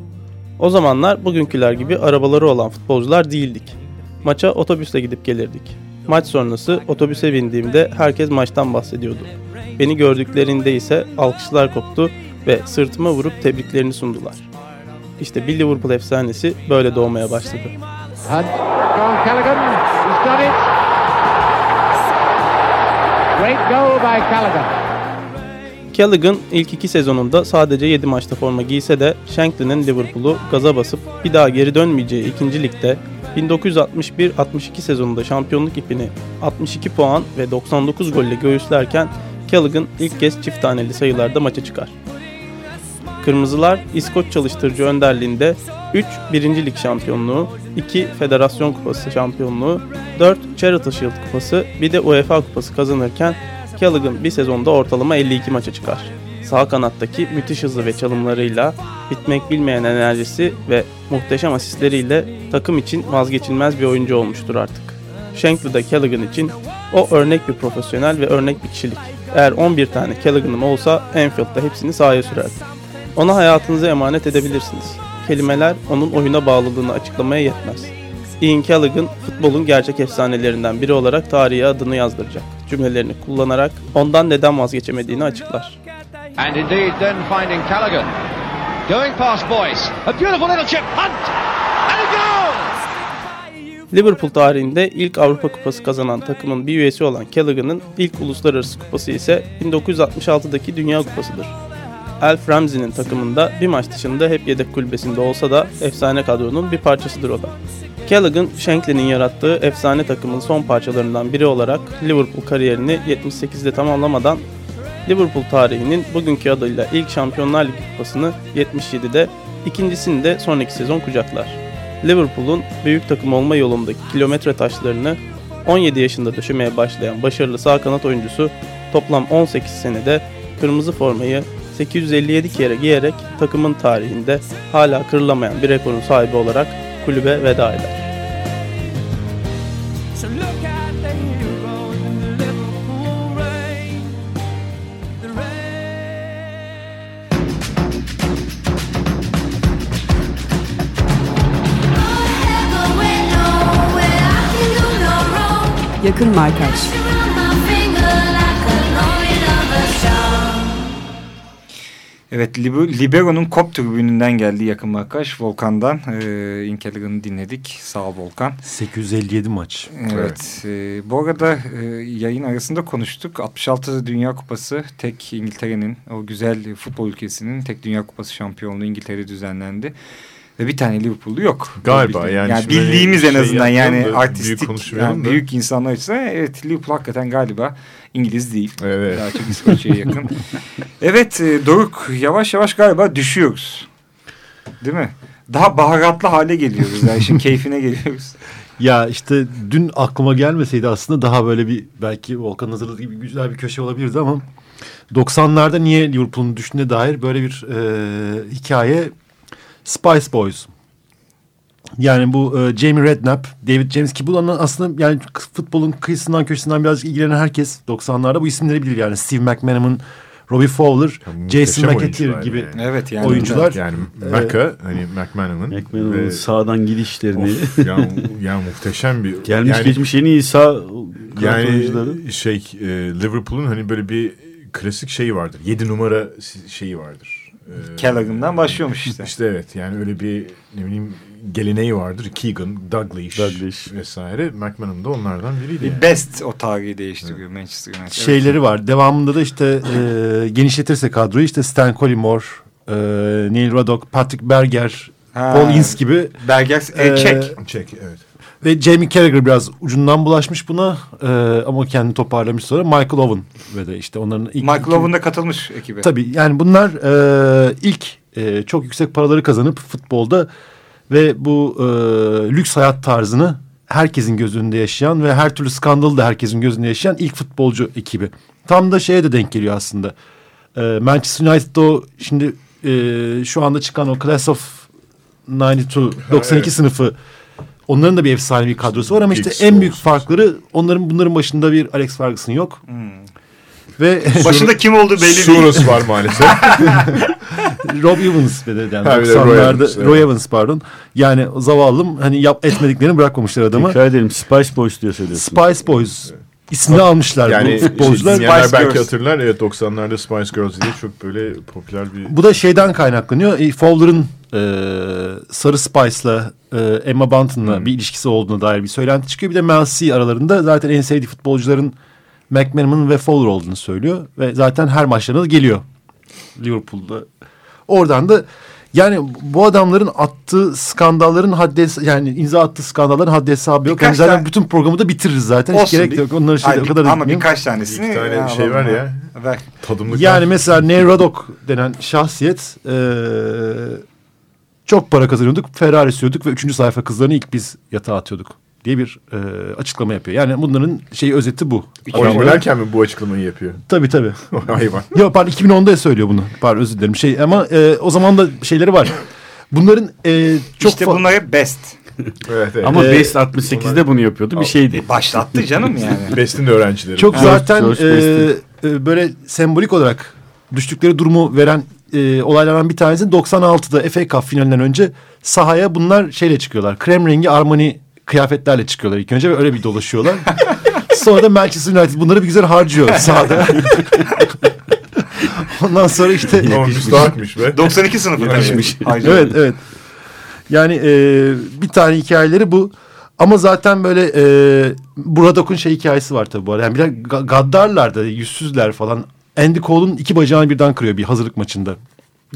O zamanlar bugünküler gibi arabaları olan futbolcular değildik. Maça otobüsle gidip gelirdik. Maç sonrası otobüse bindiğimde herkes maçtan bahsediyordu. Beni gördüklerinde ise alkışlar koptu ve sırtıma vurup tebriklerini sundular. İşte bir Liverpool efsanesi böyle doğmaya başladı. Hunt, on, Callaghan. He's done it. Great goal by Callaghan. Callaghan ilk iki sezonunda sadece 7 maçta forma giyse de Shankly'nin Liverpool'u gaza basıp bir daha geri dönmeyeceği ikinci ligde 1961-62 sezonunda şampiyonluk ipini 62 puan ve 99 golle göğüslerken Callaghan ilk kez çift taneli sayılarda maça çıkar. Kırmızılar İskoç çalıştırıcı önderliğinde 3 birinci lig şampiyonluğu, 2 Federasyon Kupası şampiyonluğu, 4 Charity Shield Kupası bir de UEFA Kupası kazanırken Callaghan bir sezonda ortalama 52 maça çıkar. Sağ kanattaki müthiş hızı ve çalımlarıyla, bitmek bilmeyen enerjisi ve muhteşem asistleriyle takım için vazgeçilmez bir oyuncu olmuştur artık. Shankly de Callaghan için o örnek bir profesyonel ve örnek bir kişilik. Eğer 11 tane Callaghan'ım olsa Enfield'da hepsini sahaya sürerdim. Ona hayatınızı emanet edebilirsiniz. Kelimeler onun oyuna bağlılığını açıklamaya yetmez. Ian Callaghan futbolun gerçek efsanelerinden biri olarak tarihe adını yazdıracak. Cümlelerini kullanarak ondan neden vazgeçemediğini açıklar. And indeed, then finding Callaghan. Going past Boyce. A beautiful little chip. Hunt. And a goal! Liverpool tarihinde ilk Avrupa Kupası kazanan takımın bir üyesi olan Callaghan'ın ilk uluslararası kupası ise 1966'daki Dünya Kupası'dır. Alf Ramsey'nin takımında bir maç dışında hep yedek kulübesinde olsa da efsane kadronun bir parçasıdır o da. Callaghan, Shankly'nin yarattığı efsane takımın son parçalarından biri olarak Liverpool kariyerini 78'de tamamlamadan Liverpool tarihinin bugünkü adıyla ilk Şampiyonlar Ligi kupasını 77'de, ikincisini de sonraki sezon kucaklar. Liverpool'un büyük takım olma yolundaki kilometre taşlarını 17 yaşında döşemeye başlayan başarılı sağ kanat oyuncusu toplam 18 senede kırmızı formayı 857 kere giyerek takımın tarihinde hala kırılamayan bir rekorun sahibi olarak kulübe veda eder. So look Evet Liber- Libero'nun kop tribününden geldi yakın markaj Volkan'dan. Ee, Inkeller'ını dinledik. Sağ ol Volkan. 857 maç. Evet. e, bu arada e, yayın arasında konuştuk. 66 Dünya Kupası tek İngiltere'nin o güzel futbol ülkesinin tek Dünya Kupası şampiyonluğu İngiltere'de düzenlendi. Ve bir tane Liverpool'lu yok. Galiba yani şimdi bildiğimiz en şey azından yani yapmayalım da, artistik büyük yani büyük insanlar açısından evet Liverpool hakikaten galiba İngiliz değil. Evet. Daha çok İskoçya'ya yakın. evet e, Doruk yavaş yavaş galiba düşüyoruz. Değil mi? Daha baharatlı hale geliyoruz. Yani işin keyfine geliyoruz. Ya işte dün aklıma gelmeseydi aslında daha böyle bir belki Volkan hazırladığı gibi güzel bir köşe olabilirdi ama 90'larda niye Liverpool'un düşündüğüne dair böyle bir e, hikaye Spice Boys. Yani bu e, Jamie Redknapp, David James ki bu aslında yani futbolun kıyısından köşesinden birazcık ilgilenen herkes 90'larda bu isimleri bilir yani Steve McManaman, Robbie Fowler, muhteşem Jason McAteer gibi yani. Evet yani. oyuncular. Yani Maka hani McManaman. Ve- sağdan gidişlerini Of, ya, ya muhteşem bir gelmiş yani, geçmiş en iyi sağ yani oyuncuları. şey e, Liverpool'un hani böyle bir klasik şeyi vardır. 7 numara şeyi vardır. E, Callaghan'dan başlıyormuş işte. İşte evet yani öyle bir ne bileyim geleneği vardır. Keegan, Douglas, Douglas. vesaire. McManaman da onlardan biriydi. Bir Yani. best o tarihi değiştiriyor Manchester United. şeyleri var. Devamında da işte e, genişletirse kadroyu işte Stan Collymore, e, Neil Ruddock, Patrick Berger, Ha. Paul Ince gibi Berger e, Ee, çek. Çek evet. ve Jamie Carragher biraz ucundan bulaşmış buna e, ama kendini toparlamış sonra Michael Owen ve de işte onların ilk Michael iki- Owen da katılmış ekibe. Tabii yani bunlar e, ilk e, çok yüksek paraları kazanıp futbolda ve bu e, lüks hayat tarzını herkesin göz önünde yaşayan ve her türlü skandalı da herkesin gözünde yaşayan ilk futbolcu ekibi. Tam da şeye de denk geliyor aslında. E, Manchester United'da o şimdi e, şu anda çıkan o Class of 92, 92 evet. sınıfı onların da bir efsane bir kadrosu var ama işte Giggs en büyük farkları onların bunların başında bir Alex Ferguson yok. Ve Başında kim olduğu belli değil. Soros var maalesef. Rob Evans ve de yani Ha, bir de Roy 90'larda Evans, Roy, evet. Evans pardon. Yani zavallım hani yap etmediklerini bırakmamışlar adama. Tekrar edelim Spice Boys diyor söylüyorsun. Spice Boys ismini almışlar yani bu futbolcular. şey, Spice belki Girls. hatırlar. Evet 90'larda Spice Girls diye çok böyle popüler bir... Bu da şeyden kaynaklanıyor. E, Fowler'ın e, Sarı Spice'la e, Emma Bunton'la Hmm. bir ilişkisi olduğuna dair bir söylenti çıkıyor. Bir de Mel C aralarında zaten en sevdiği futbolcuların McManaman ve Fowler olduğunu söylüyor. Ve zaten her maçlarına geliyor Liverpool'da. Oradan da yani bu adamların attığı skandalların haddi yani imza attığı skandalların haddi hesabı yok. Birkaç Yani zaten tane- bütün programı da bitiririz zaten. Hiç Olsun, gerek bir- yok. Onları şey Ay, o kadar da ama birkaç tanesini. Bir tane ya, şey var ya. Ver. Tadımlık Yani mesela Neil Ruddock denen şahsiyet eee, çok para kazanıyorduk. Ferrari sürüyorduk ve üçüncü sayfa kızlarını ilk biz yatağa atıyorduk diye bir eee, açıklama yapıyor. Yani bunların şeyi özeti bu. Oy- Adamların- oynarken mi bu açıklamayı yapıyor? Tabii tabii. Hayvan. Yok pardon 2010'da söylüyor bunu. Pardon özür dilerim. Şey ama eee, o zaman da şeyleri var. Bunların eee, çok işte bunlar hep best. Evet, evet. Ama Ee, Best 68'de bunu yapıyordu bir şeydi. Başlattı canım yani. Best'in de öğrencileri. Çok Evet, zaten George e, e, böyle sembolik olarak düştükleri durumu veren e, olaylardan bir tanesi 96'da FA Cup finalinden önce sahaya bunlar şeyle çıkıyorlar. Krem rengi Armani kıyafetlerle çıkıyorlar ilk önce ve öyle bir dolaşıyorlar. sonra da Manchester United bunları bir güzel harcıyor sahada. Ondan sonra işte be. 92 sınıfı. Hayır. evet evet. Yani e, bir tane hikayeleri bu. Ama zaten böyle e, Buradok'un şey hikayesi var tabii bu arada. Yani biraz ga- gaddarlar da yüzsüzler falan. Andy Cole'un iki bacağını birden kırıyor bir hazırlık maçında.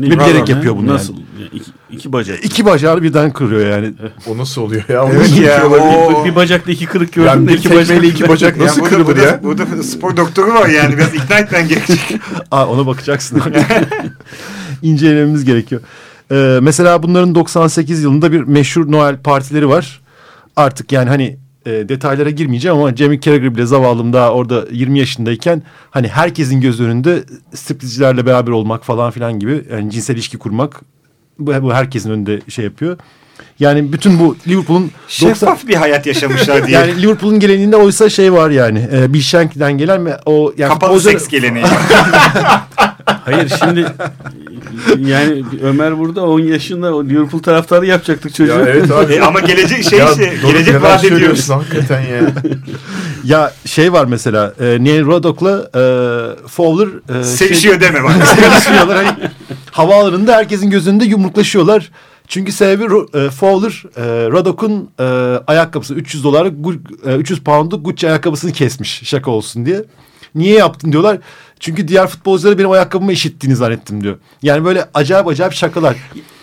Adam yapıyor ya? bunu Nasıl? Ya İki, iki bacak. İki bacağını birden kırıyor yani. O nasıl oluyor ya? Evet nasıl ya, yapıyorlar? o- Bir, bir bacakta iki kırık gördüm. Yani de bir iki bacak. tekmeyle iki bacak nasıl burada, kırılır burada, ya? Burada spor doktoru var yani biraz ikna etmen gerekecek. Aa, ona bakacaksın. İncelememiz gerekiyor. Ee, mesela bunların 98 yılında bir meşhur Noel partileri var. Artık yani hani e, detaylara girmeyeceğim ama Jamie Carragher bile zavallım daha orada 20 yaşındayken hani herkesin göz önünde striptizcilerle beraber olmak falan filan gibi yani cinsel ilişki kurmak bu, bu herkesin önünde şey yapıyor. Yani bütün bu Liverpool'un 90 Şeffaf bir hayat yaşamışlar diye. yani Liverpool'un geleneğinde oysa şey var yani. E, Bill Shankly'den gelen ve o yani Kapalı futbolcular- seks geleneği. Hayır şimdi yani Ömer burada 10 yaşında o Liverpool taraftarı yapacaktık çocuğu. Ya evet abi. E, ama gelecek şey Ya, işte Doruk, gelecek vaat ediyoruz. Hakikaten ya. Ya şey var mesela e, Neil Ruddock'la e, Fowler e, Sevişiyor deme bak. şey, sevişiyorlar. Hani, havaalanında herkesin gözünde yumruklaşıyorlar. Çünkü sebebi e, Fowler e, Ruddock'un e, ayakkabısı 300 dolarlık e, 300 poundluk Gucci ayakkabısını kesmiş şaka olsun diye. Niye yaptın diyorlar. Çünkü diğer futbolcuları benim ayakkabımı eşittiğini zannettim diyor. Yani böyle acayip acayip şakalar.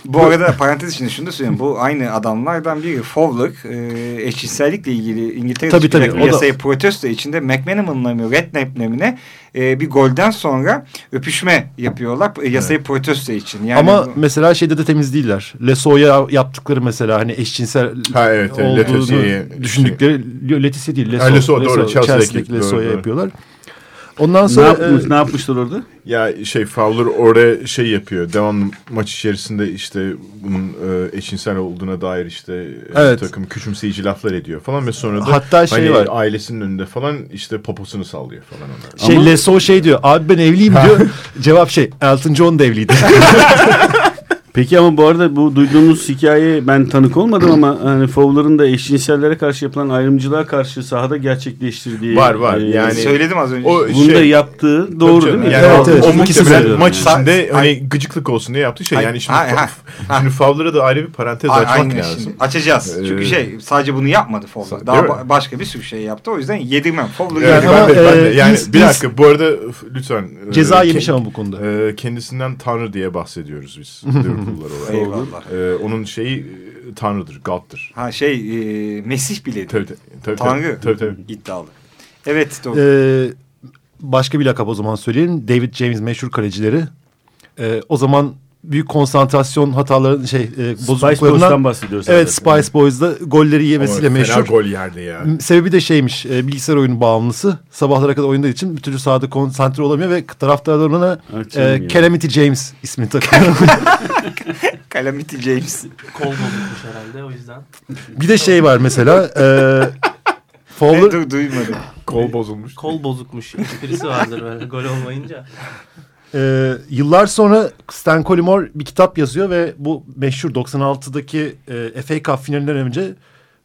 Bu arada parantez içinde şunu da söyleyeyim. Bu aynı adamlardan biri Fowler e, eşcinsellikle ilgili İngiltere'de Tabii, tabii, bir o da- yasayı protesto içinde McManaman'la mı Redknapp'le mi ne e, bir golden sonra öpüşme yapıyorlar e, yasayı protesto için. Yani Ama bu- mesela şeyde de temiz değiller. Leso'ya yaptıkları mesela hani eşcinsel Ha, evet, evet, olduğunu Letizia- düşündükleri Leticia değil. Leso, Ha, Leso, doğru, Chelsea'deki, Chelsea'deki doğru, Leso'ya doğru. Ondan Ne, sonra yapmış, e, ne yapmışlar orada? Ya şey Fowler oraya şey yapıyor. Devamlı maç içerisinde işte bunun e, eşcinsel olduğuna dair işte e, Evet. takım küçümseyici laflar ediyor falan ve sonra da Hatta şey hani var. ailesinin önünde falan işte poposunu sallıyor falan onlar. şey Ama- Leso şey diyor. Abi ben evliyim diyor. Cevap şey Elton John da evliydi. Peki ama bu arada bu duyduğumuz hikaye ben tanık olmadım ama hani Fowler'ın da eşcinsellere karşı yapılan ayrımcılığa karşı sahada gerçekleştirdiği Var, var. e, Yani- Söyledim az önce. O bunu da şey- yaptığı doğru değil mi? Yani Evet, o- evet. O İkisi muhtemelen maç yani. içinde Sa- hani gıcıklık olsun diye yaptığı şey. Ay- Yani şimdi, ha- ha- ha. şimdi Fowler'a da ayrı bir parantez A- açmak aynen lazım. şimdi açacağız. Ee, Çünkü şey sadece bunu yapmadı Fowler. Daha ba- başka bir sürü şey yaptı. O yüzden yedirmem. Fowler Yani, ama, ben de, ben de. e, Yani biz- bir dakika bu arada lütfen. e, Ceza ke- yemiş ama bu konuda. e, kendisinden Tanrı diye bahsediyoruz biz Liverpool'lar olarak. Eyvallah. E, onun şeyi e, Tanrı'dır, God'dır. Ha şey e, Mesih bile. Tabii tabii. tabii, Tanrı Tabii tabii. iddialı. Evet doğru. Ee, başka bir lakap o zaman söyleyelim. David James meşhur kalecileri. Ee, o zaman büyük konsantrasyon hataları şey e, Spice bozukluklarından Boys'tan bahsediyoruz. Evet zaten. Spice Boys'da golleri yemesiyle Ama meşhur. gol yerdi ya. Sebebi de şeymiş e, bilgisayar oyunu bağımlısı. Sabahlara kadar oynadığı için bir türlü sahada konsantre olamıyor ve taraftarlar ona Ah canım e. Calamity James ismini takıyor. Calamity James. Kol bozukmuş herhalde o yüzden. bir de şey var mesela e, Fowler du- duymadım. Kol bozulmuş. Kol bozukmuş. Esprisi vardır böyle gol olmayınca. E, yıllar sonra Stan Collymore bir kitap yazıyor ve bu meşhur 96'daki e, FA Cup finalinden önce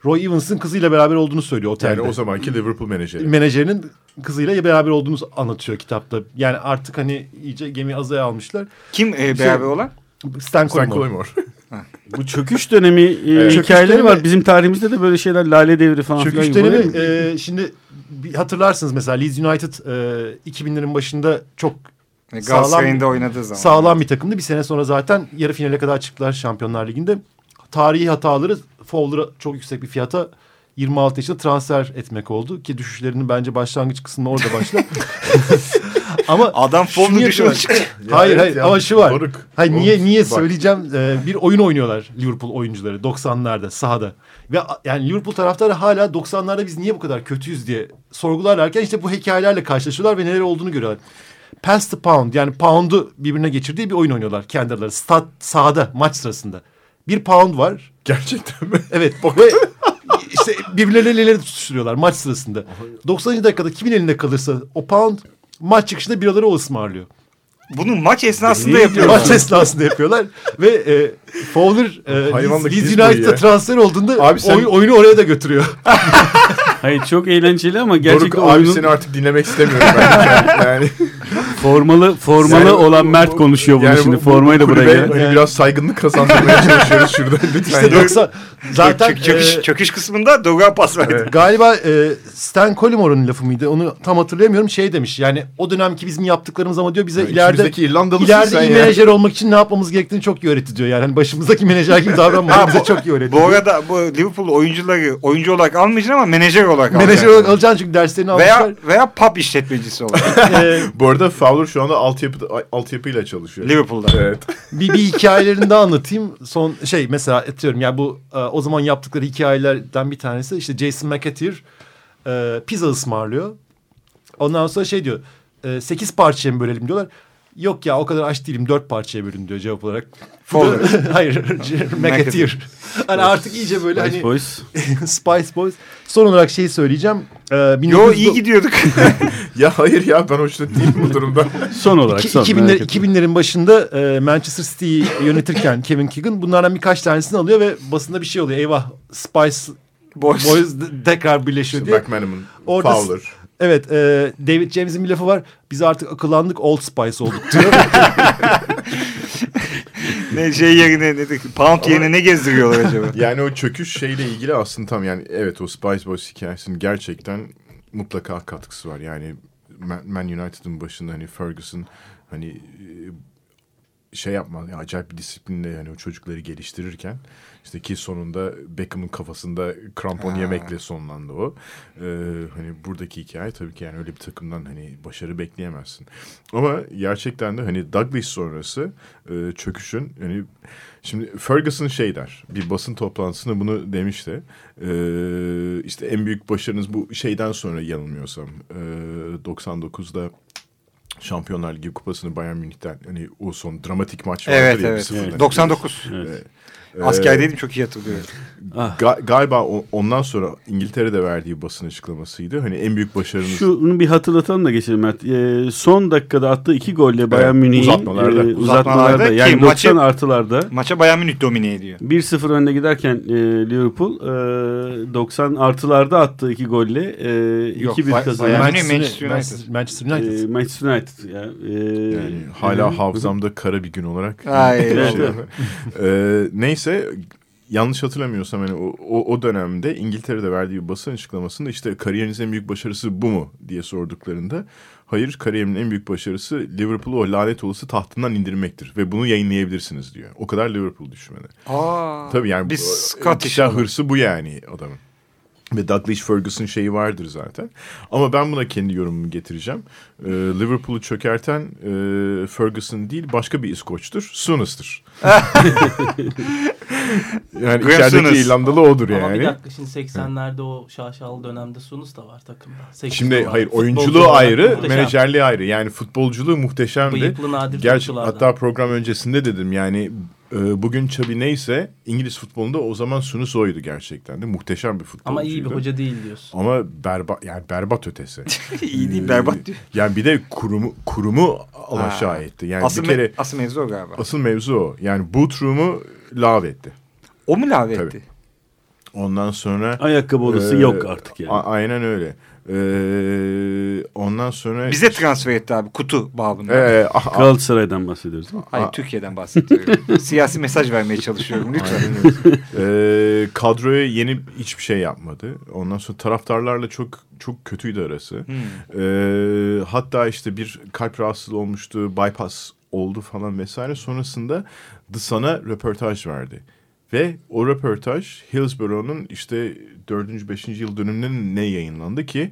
Roy Evans'ın kızıyla beraber olduğunu söylüyor otelde. Yani o zamanki Liverpool menajeri. menajerinin kızıyla beraber olduğunu anlatıyor kitapta. Yani artık hani iyice gemi azaya almışlar. Kim e, beraber olan? Stan Stan Collymore. Bu çöküş dönemi e, Evet. Hikayeleri dönemi- var. Bizim tarihimizde de böyle şeyler lale devri falan filan Çöküş oluyor dönemi e, şimdi bir hatırlarsınız mesela Leeds United e, 2000'lerin başında çok Galatasaray'ın da oynadığı zaman. sağlam bir takımdı. Bir sene sonra zaten yarı finale kadar çıktılar Şampiyonlar Ligi'nde. Tarihi hataları Fowler'a çok yüksek bir fiyata 26 yaşında transfer etmek oldu. Ki düşüşlerinin bence başlangıç kısmı orada başlar. Ama Adam formda düşüyor. hayır hayır ya, ama şu var. Doruk. Hayır niye niye bak. söyleyeceğim Ee, bir oyun oynuyorlar Liverpool oyuncuları 90'larda sahada. Ve yani Liverpool taraftarı hala 90'larda biz niye bu kadar kötüyüz diye sorgularlarken işte bu hikayelerle karşılaşıyorlar ve neler olduğunu görüyorlar. Pass the pound yani pound'u birbirine geçirdiği bir oyun oynuyorlar kendi araları. Stat sahada maç sırasında. Bir pound var. Gerçekten mi? Evet ve işte birbirlerine elleri tutuşturuyorlar maç sırasında. 90. dakikada kimin elinde kalırsa o pound maç çıkışında biraları o ısmarlıyor. Bunu maç esnasında yapıyorlar. Maç esnasında yapıyorlar ve e, Fowler e, Leeds United'a transfer olduğunda Abi sen- oy- oyunu oraya da götürüyor. Hayır çok eğlenceli ama Doruk gerçekten abi oyunun seni artık dinlemek istemiyorum ben. yani formalı formalı Yani olan Mert bu- konuşuyor bunu yani şimdi. bu- bu Formayı da kulübe buraya. Hani Yani- biraz saygınlık kazandırmaya çalışıyoruz şurada lütfen. İşte. 90 zaten Çök- çöküş, e, çöküş kısmında Doug'a pas verdi. galiba e, Stan Collimore'un lafı mıydı? Onu tam hatırlayamıyorum. Şey demiş. Yani o dönemki bizim yaptıklarımız ama diyor bize Ya, ileride ileride iyi menajer olmak için ne yapmamız gerektiğini çok iyi öğretti diyor. Yani hani başımızdaki menajer gibi davranmayı bize çok iyi öğretti. Bu arada bu Liverpool oyuncuları oyuncu olarak almayacaksın ama menajer olarak Menajer alacaksın. olarak alacaksın çünkü derslerini almışlar. Veya, veya pub işletmecisi olarak. E, Bu arada Fowler şu anda altyapı, altyapıyla çalışıyor. Liverpool'da. Evet. bir, bir hikayelerini daha anlatayım. Son şey mesela atıyorum ya bu e, o zaman yaptıkları hikayelerden bir tanesi işte Jason McAteer e, pizza ısmarlıyor. Ondan sonra şey diyor e, 8 parçaya mı bölelim diyorlar. Yok ya o kadar aç değilim dört parçaya bölün diyor cevap olarak. Hayır McAteer. hani artık iyice böyle Spice hani Boys. Spice Boys. Son olarak şeyi söyleyeceğim. E, Yo 1900 iyi gidiyorduk. Ya hayır ya ben hoşnut değilim bu durumda. Son olarak İki- son. 2000'ler, merak etme. 2000'lerin başında e, Manchester City'yi yönetirken Kevin Keegan bunlardan birkaç tanesini alıyor ve basında bir şey oluyor. Eyvah Spice Boys. Boys tekrar birleşiyor diye. McManaman, Orada- Fowler. Evet e, David James'in bir lafı var. Biz artık akıllandık Old Spice olduk diyor. ne şey yerine ne de, pound yerine ne gezdiriyorlar acaba? Yani o çöküş şeyle ilgili aslında tam yani evet o Spice Boys hikayesinin gerçekten mutlaka katkısı var. Yani Man, United'ın başında hani Ferguson hani e, şey yapma acayip bir disiplinle yani o çocukları geliştirirken işte ki sonunda Beckham'ın kafasında krampon Ha. yemekle sonlandı o. Ee, hani buradaki hikaye tabii ki yani öyle bir takımdan hani başarı bekleyemezsin. Ama gerçekten de hani Douglas sonrası e, çöküşün hani şimdi Ferguson şey der bir basın toplantısında bunu demişti. Ee, işte en büyük başarınız bu şeyden sonra yanılmıyorsam e, 99'da Şampiyonlar Ligi kupasını Bayern Münih'ten hani o son dramatik maç vardır Evet ya, evet. 1-0'dan 99. Evet. Ee, Askerdeydim çok iyi hatırlıyorum. Ah. Ga- galiba ondan sonra İngiltere'de verdiği basın açıklamasıydı. Hani en büyük başarınız Şunu bir hatırlatalım da geçelim Mert. Ee, son dakikada attığı iki golle Bayern Evet, Münih'in uzatmalarda. e, uzatmalarda, Uzatmalarda yani ki 90 maçı- artılarda Maça Bayern Münih domine ediyor. 1-0 önde giderken e, Liverpool e, 90 artılarda attığı iki golle e, Yok, 2-1 Bay- kazandı. Bayern Manchester, Münih, Manchester Manchester, Manchester United. E, Manchester United. Ya, e, yani hala e, hafızamda kara bir gün olarak. Ay, Şey evet. yapıyor. Neyse yanlış hatırlamıyorsam hani o, o, o dönemde İngiltere'de verdiği bir basın açıklamasında işte kariyerinizin en büyük başarısı bu mu diye sorduklarında hayır kariyerimin en büyük başarısı Liverpool'u o lanet olası tahtından indirmektir ve bunu yayınlayabilirsiniz diyor. O kadar Liverpool düşmedi. Aa, Tabii yani bu- adam. hırsı bu yani adamın. Ve Douglas Ferguson şeyi vardır zaten. Ama ben buna kendi yorumumu getireceğim. Ee, Liverpool'u çökerten e, Ferguson değil başka bir İskoç'tur. Souness'tır. yani Graham içerideki Souness. İrlandalı odur Ama bir yani. dakika şimdi 80'lerde o şaşalı dönemde Sunus da var takımda. 8'de Şimdi var. hayır oyunculuğu ayrı, muhteşem. menajerliği ayrı. Yani futbolculuğu muhteşemdi. Bıyıklı nadir Gerçi hatta program öncesinde dedim yani e, bugün Çabi neyse İngiliz futbolunda o zaman Sunus oydu gerçekten de. Muhteşem bir futbolcuydu. Ama iyi bir hoca değil diyorsun. Ama berbat yani berbat ötesi. İyi değil Ee, berbat diyor. Yani bir de kurumu kurumu alaşağı etti. Yani asıl, bir kere me- asıl mevzu o galiba. asıl mevzu o. Yani Bootroom'u lav etti. O mu lave Tabii. etti? Ondan sonra Ayakkabı odası e, yok artık yani. a- aynen öyle. Ee, ondan sonra Bize transfer etti abi kutu babında. Ee, ah- ah- Galatasaray'dan bahsediyoruz değil mi? Hayır Türkiye'den bahsediyorum. Siyasi mesaj vermeye çalışıyorum lütfen. Ee, kadroya yeni hiçbir şey yapmadı. Ondan sonra taraftarlarla çok çok kötüydü arası. Hmm. Ee, hatta işte bir kalp rahatsızlığı olmuştu, bypass oldu falan vesaire. Sonrasında The Sun'a röportaj verdi. Ve o röportaj Hillsborough'un işte 4. 5. yıl dönümünde ne yayınlandı ki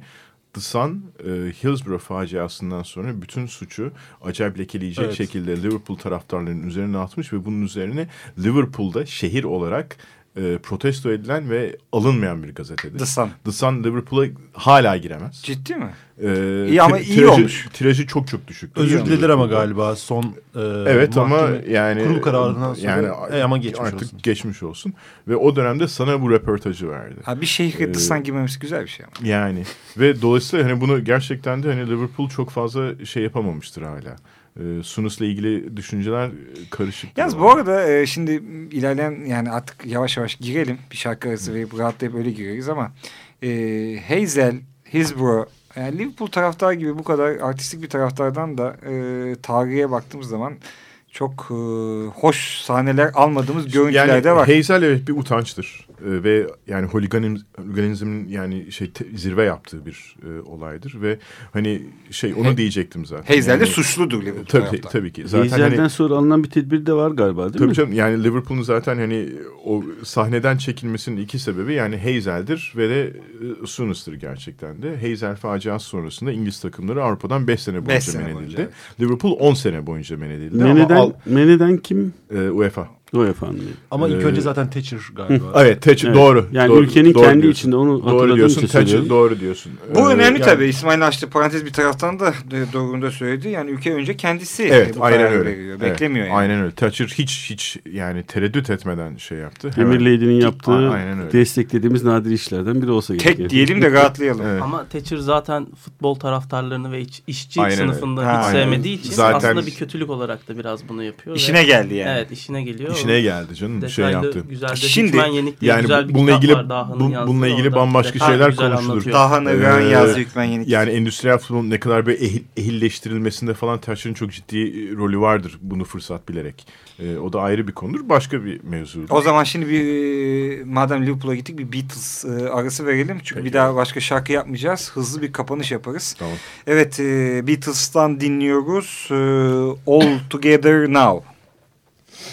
The Sun e, Hillsborough faciasından sonra bütün suçu acayip lekeleyecek Evet. şekilde Liverpool taraftarlarının üzerine atmış ve bunun üzerine Liverpool'da şehir olarak e, protesto edilen ve alınmayan bir gazetedir. The Sun. The Sun Liverpool'a hala giremez. Ciddi mi? Ee, İyi ama iyi tirajı, olmuş. Tirajı çok çok düşük. Özür dilediler ama galiba son e, Evet ama yani kurul kararından sonra yani e, ama geçmiş artık olsun. geçmiş olsun ve o dönemde sana bu röportajı verdi. Abi bir şehre Ee, The Sun girmemesi güzel bir şey ama. Yani ve dolayısıyla hani bunu gerçekten de hani Liverpool çok fazla şey yapamamıştır hala. Ee, Sunus'la ilgili düşünceler karışık. Yalnız bu arada e, şimdi ilerleyen yani artık yavaş yavaş girelim. Bir şarkı arası verip rahatlayıp öyle gireriz ama e, Hazel, Hillsborough yani Liverpool taraftar gibi bu kadar artistik bir taraftardan da e, tarihe baktığımız zaman çok e, hoş sahneler almadığımız görüntüler yani de var. Hazel evet bir utançtır ve yani holiganizm, holiganizmin yani şey te- zirve yaptığı bir e, olaydır ve hani şey onu He- diyecektim zaten. Hazel de Yani- suçludur Liverpool Tabii tabii ki. Zaten Heyezel'den hani sonra alınan bir tedbir de var galiba değil Tabii mi? canım yani Liverpool'un zaten hani o sahneden çekilmesinin iki sebebi yani Hazel'dir ve de e, Sunus'tur gerçekten de. Hazel faciası sonrasında İngiliz takımları Avrupa'dan 5 sene boyunca men edildi. evet. Liverpool 10 sene boyunca men edildi Meneden, al, Meneden kim? e, UEFA. UEFA'nın. Ama ilk Ee, önce zaten Thatcher galiba. Evet, Thatcher Evet. doğru. Yani doğru, ülkenin doğru kendi diyorsun. içinde onu Doğru diyorsun. için Thatcher söylüyorum. doğru diyorsun. Bu Ee, önemli yani- tabii. İsmail açtı parantez bir taraftan da doğrunda söyledi. Yani ülke önce kendisi Evet, bu aynen öyle. veriyor. Evet, Beklemiyor yani. Aynen öyle. Thatcher hiç hiç yani tereddüt etmeden şey yaptı. Emir Hemen- Lady'nin yaptığı aynen öyle. desteklediğimiz nadir işlerden biri olsa gerek. Tek diyelim de rahatlayalım. Evet. Ama Thatcher zaten futbol taraftarlarını ve iç- işçi Aynen öyle. sınıfında Ha, hiç aynen. sevmediği için Zaten- aslında bir kötülük olarak da biraz bunu yapıyor. ve- İşine geldi yani. Evet işine geliyor. İşine geldi canım şey Detaylı, yaptı. güzel de Şimdi- Hikmen Yenik diye Yani güzel bir bununla ilgili bu- bununla ilgili Orada bambaşka şeyler konuşulur. anlatıyor. Daha Nıgan Ee, yazdı Hükmen Yenik. Yani endüstriyel futbolun ne kadar böyle ehil, ehilleştirilmesinde falan Thatcher'ın çok ciddi e, rolü vardır bunu fırsat bilerek. E, o da ayrı bir konudur. Başka bir mevzu. O zaman şimdi bir e, madem Liverpool'a gittik bir Beatles e, arası verelim. Çünkü Peki. bir daha başka şarkı yapmayacağız. Hızlı bir kapanış yaparız. Tamam. Evet e, Beatles'tan dinliyoruz. E, All Together Now.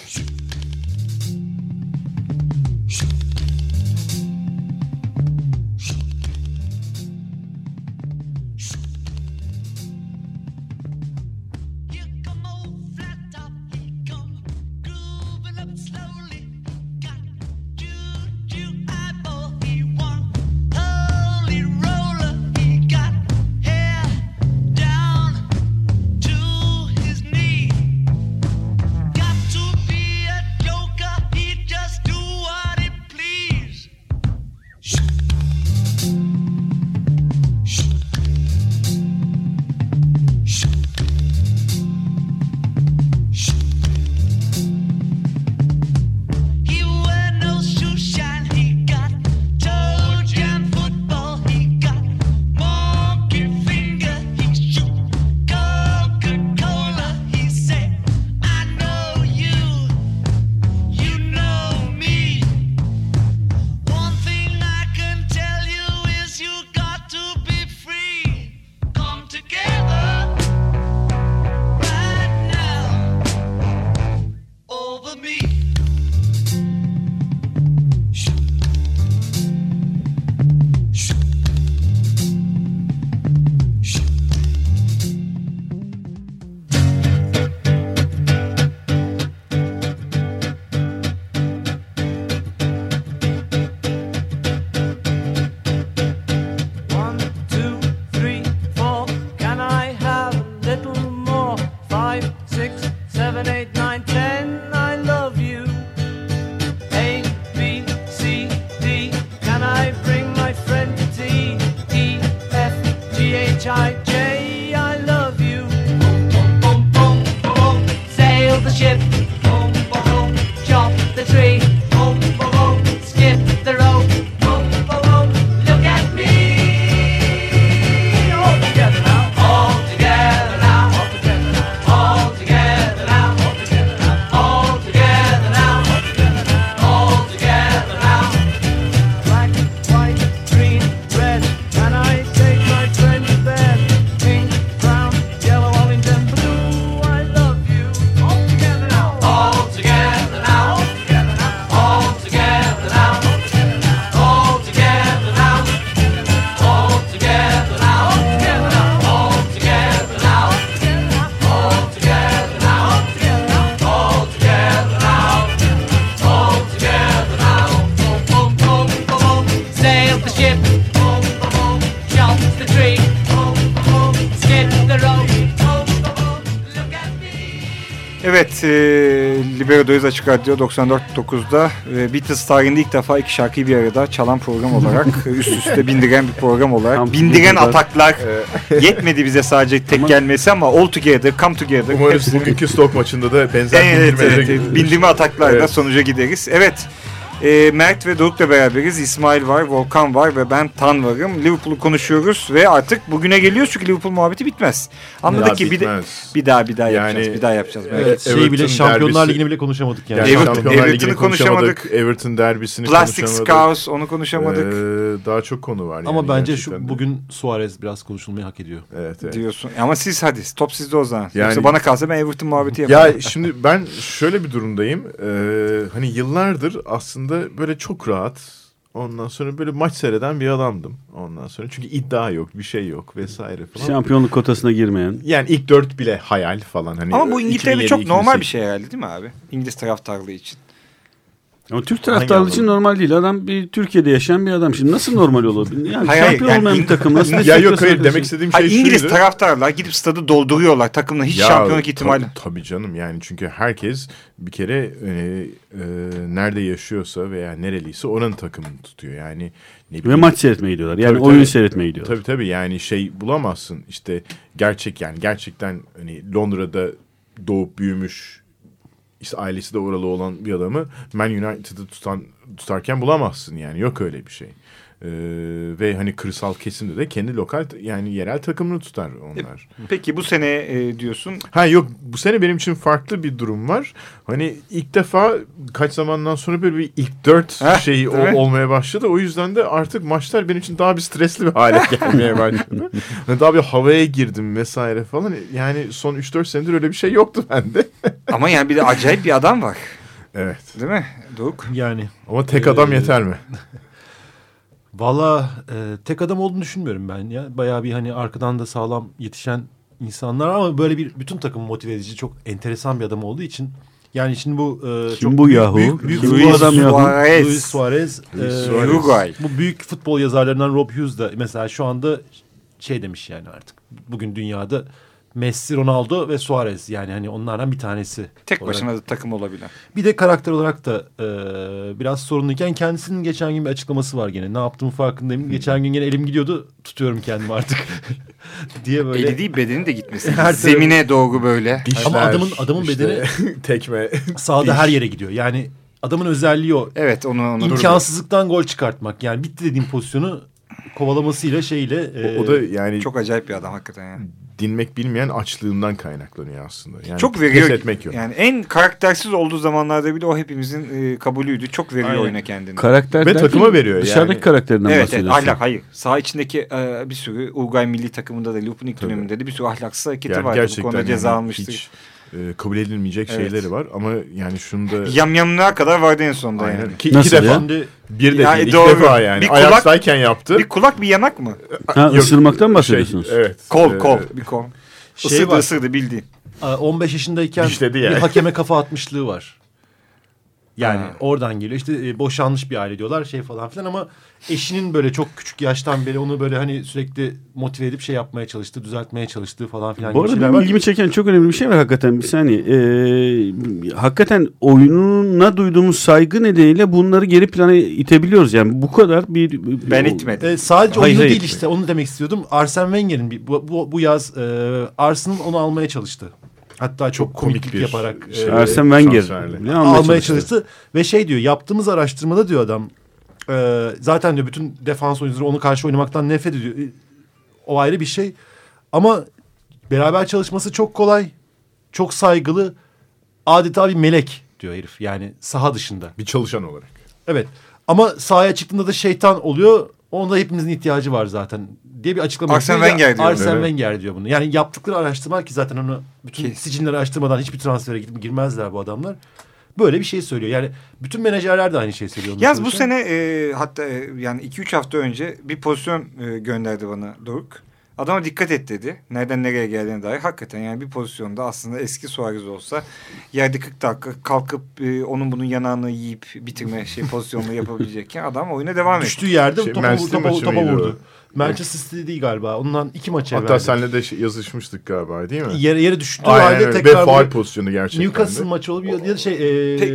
He Libero'dayız Açık Radyo 94.9'da. E, Beatles tarihinde ilk defa iki şarkıyı bir arada çalan program olarak, e, üst üste bindiren bir program olarak. Come bindiren ataklar yetmedi bize sadece tek gelmesi ama all together, come together. Umarız hepsini- bugünkü stok maçında da benzer Evet, bindirmelere evet, evet. Bindirme ataklarla Evet. sonuca gideriz. Evet. E, Mert ve Doruk'la beraberiz. İsmail var, Volkan var ve ben Tan varım. Liverpool'u konuşuyoruz ve artık bugüne geliyoruz çünkü Liverpool muhabbeti bitmez. Anladık Ya ki bir, de, bitmez. bir daha bir daha Yani- yapacağız. Bir daha yapacağız. merak Evet, şeyi bile Everton Şampiyonlar derbisi- Ligi'ni bile konuşamadık yani. Yani Everton- Everton'ı Ligi'ni konuşamadık. konuşamadık. Everton derbisini Plastic konuşamadık. Scouse onu konuşamadık Ee, daha çok konu var. Ama yani bence gerçekten şu de. bugün Suarez biraz konuşulmayı hak ediyor. Evet, evet. diyorsun. Ama siz hadi top sizde o zaman. Yani- Yoksa bana kalsa ben Everton muhabbeti yaparım. Ya şimdi ben şöyle bir durumdayım. Ee, hani yıllardır aslında böyle çok rahat. Ondan sonra böyle maç seyreden bir adamdım. Ondan sonra çünkü iddia yok, bir şey yok vesaire falan. Şampiyonluk kotasına girmeyen. Yani ilk dört bile hayal falan. Hani Ama bu İngiltere'de çok 2007, normal bir 2008. şey herhalde değil mi abi? İngiliz taraftarlığı için. Ama Türk taraftarlığı için normal değil. Adam bir Türkiye'de yaşayan bir adam. Şimdi nasıl normal olabilir? Yani Hayır, hayır, şampiyon yani olmayan bir takım nasıl Ya yok hayır demek istediğim şey Hayır, İngiliz şuydu. taraftarlar gidip stadı dolduruyorlar. Takımla hiç Ya, şampiyonluk ihtimali. Tabii canım yani çünkü herkes bir kere e, e, nerede yaşıyorsa veya nereliyse oranın takımını tutuyor. Yani ne Ve bileyim- maç seyretmeye gidiyorlar. Yani Tabii, oyun tabii. seyretmeye gidiyorlar. Tabii tabii yani şey bulamazsın işte gerçek yani gerçekten hani Londra'da doğup büyümüş işte ailesi de oralı olan bir adamı Man United'ı tutan tutarken bulamazsın yani yok öyle bir şey. Ee, ve hani kırsal kesimde de kendi lokal yani yerel takımını tutar onlar. Peki bu sene e, diyorsun. Ha yok bu sene benim için farklı bir durum var. Hani ilk defa kaç zamandan sonra böyle bir ilk dört Heh, şeyi o- olmaya başladı. O yüzden de artık maçlar benim için daha bir stresli bir hale gelmeye başladı. Hani daha bir havaya girdim vesaire falan. Yani son 3-4 senedir öyle bir şey yoktu bende. Ama yani bir de acayip bir adam var. Evet. Değil mi Doruk? Yani Ama tek adam Ee, yeter mi? valla e, tek adam olduğunu düşünmüyorum ben ya. Bayağı bir hani arkadan da sağlam yetişen insanlar ama böyle bir bütün takımı motive edici çok enteresan bir adam olduğu için yani şimdi bu e, Kim çok bu büyük, yahu? büyük, büyük Kim bu adam yahu? Suarez. Luis Suarez, Luis e, Suarez. Uruguay. bu büyük futbol yazarlarından Rob Hughes da mesela şu anda şey demiş yani artık bugün dünyada Messi, Ronaldo ve Suarez yani hani onlardan bir tanesi. Tek olarak. başına da takım olabilen. Bir de karakter olarak da e, biraz sorunluyken kendisinin geçen gün bir açıklaması var gene. Ne yaptığımı farkındayım. Geçen gün gene elim gidiyordu tutuyorum kendimi artık diye böyle. Eli değil bedeni de gitmesi. Her tarafı- Zemine doğru böyle. Ama adamın adamın işte bedeni tekme. sahada her yere gidiyor. Yani adamın özelliği o. Evet onu onu. İmkansızlıktan gol çıkartmak. Yani bitti dediğim pozisyonu kovalamasıyla şeyle. e, O, o da yani Çok acayip bir adam hakikaten yani. Dinmek bilmeyen açlığından kaynaklanıyor aslında. Yani Çok veriyor. etmek yok. Yani en karaktersiz olduğu zamanlarda bile o hepimizin e, kabulüydü. Çok veriyor Aynen. oyuna kendini. Karakter Ve takıma veriyor Dışarıdaki yani. karakterinden Evet, evet bahsediyorsun. ahlak hayır. Saha içindeki e, bir sürü Uruguay milli takımında da Liverpool'un ilk döneminde de bir sürü ahlaksız hareketi Yani vardı. Bu konuda ceza yani almıştı. hiç e, kabul edilmeyecek Evet. şeyleri var ama yani şunu da Yamyamlığa kadar vardı en sonunda Aynen. yani. Ki iki Nasıl defa. ya? Şimdi Bir de Ya, değil, iki defa yani. Bir kulak- Ajax'tayken yaptı. Bir kulak bir yanak mı? Ha, Yok, ısırmaktan bahsediyorsunuz. Şey, evet. Kol Ee, kol bir kol. şey Isırdı var. ısırdı bildiğin. e, 15 yaşındayken Dişledi bir yani. hakeme kafa atmışlığı var. Yani Ha. oradan geliyor. İşte e, boşanmış bir aile diyorlar şey falan filan ama eşinin böyle çok küçük yaştan beri onu böyle hani sürekli motive edip şey yapmaya çalıştı, düzeltmeye çalıştığı falan filan Bu arada benim var. ilgimi çeken çok önemli bir şey var hakikaten. Bir saniye. Ee, hakikaten oyununa duyduğumuz saygı nedeniyle bunları geri plana itebiliyoruz. Yani bu kadar bir... bir- Ben itmedim. E, sadece Hayır, oyunu hayır. değil işte onu demek istiyordum. Arsene Wenger'in bu, bu, bu yaz e, Arsenal onu almaya çalıştı. Hatta çok, Çok komik komiklik bir yaparak e, şey. Arsene Wenger. transferle. Ne almaya, almaya çalıştı. çalıştı? Ve şey diyor yaptığımız araştırmada diyor adam e, zaten diyor bütün defans oyuncuları onu karşı oynamaktan nefret ediyor. E, O ayrı bir şey. Ama beraber çalışması çok kolay. Çok saygılı. Adeta bir melek diyor herif. Yani saha dışında. Bir çalışan olarak. Evet. Ama sahaya çıktığında da şeytan oluyor. Onda hepimizin ihtiyacı var zaten diye bir açıklama. Arsene. Wenger diyor. Arsene. Wenger diyor bunu. Yani yaptıkları araştırma ki zaten onu bütün Ki- sicilleri araştırmadan hiçbir transfere girmezler bu adamlar. Böyle bir şey söylüyor. Yani bütün menajerler de aynı şeyi söylüyor. Yaz bu sene e, hatta e, yani 2-3 hafta önce bir pozisyon e, gönderdi bana Doruk. Adama dikkat et dedi. Nereden nereye geldiğine dair. Hakikaten yani bir pozisyonda aslında eski Suarez olsa yerde 40 dakika kalkıp e, onun bunun yanağını yiyip bitirme şey pozisyonunu yapabilecekken adam oyuna devam etti. Düştüğü yerde Şey, topa, topa, topa vurdu. Manchester City değil galiba. Ondan iki maç evvel. Hatta senle de şey- yazışmıştık galiba değil mi? Yere, yere düştüğü Aynen halde öyle. Ve tekrar faal bir- pozisyonu gerçekten Newcastle maçı olup ya da şey e, Tek-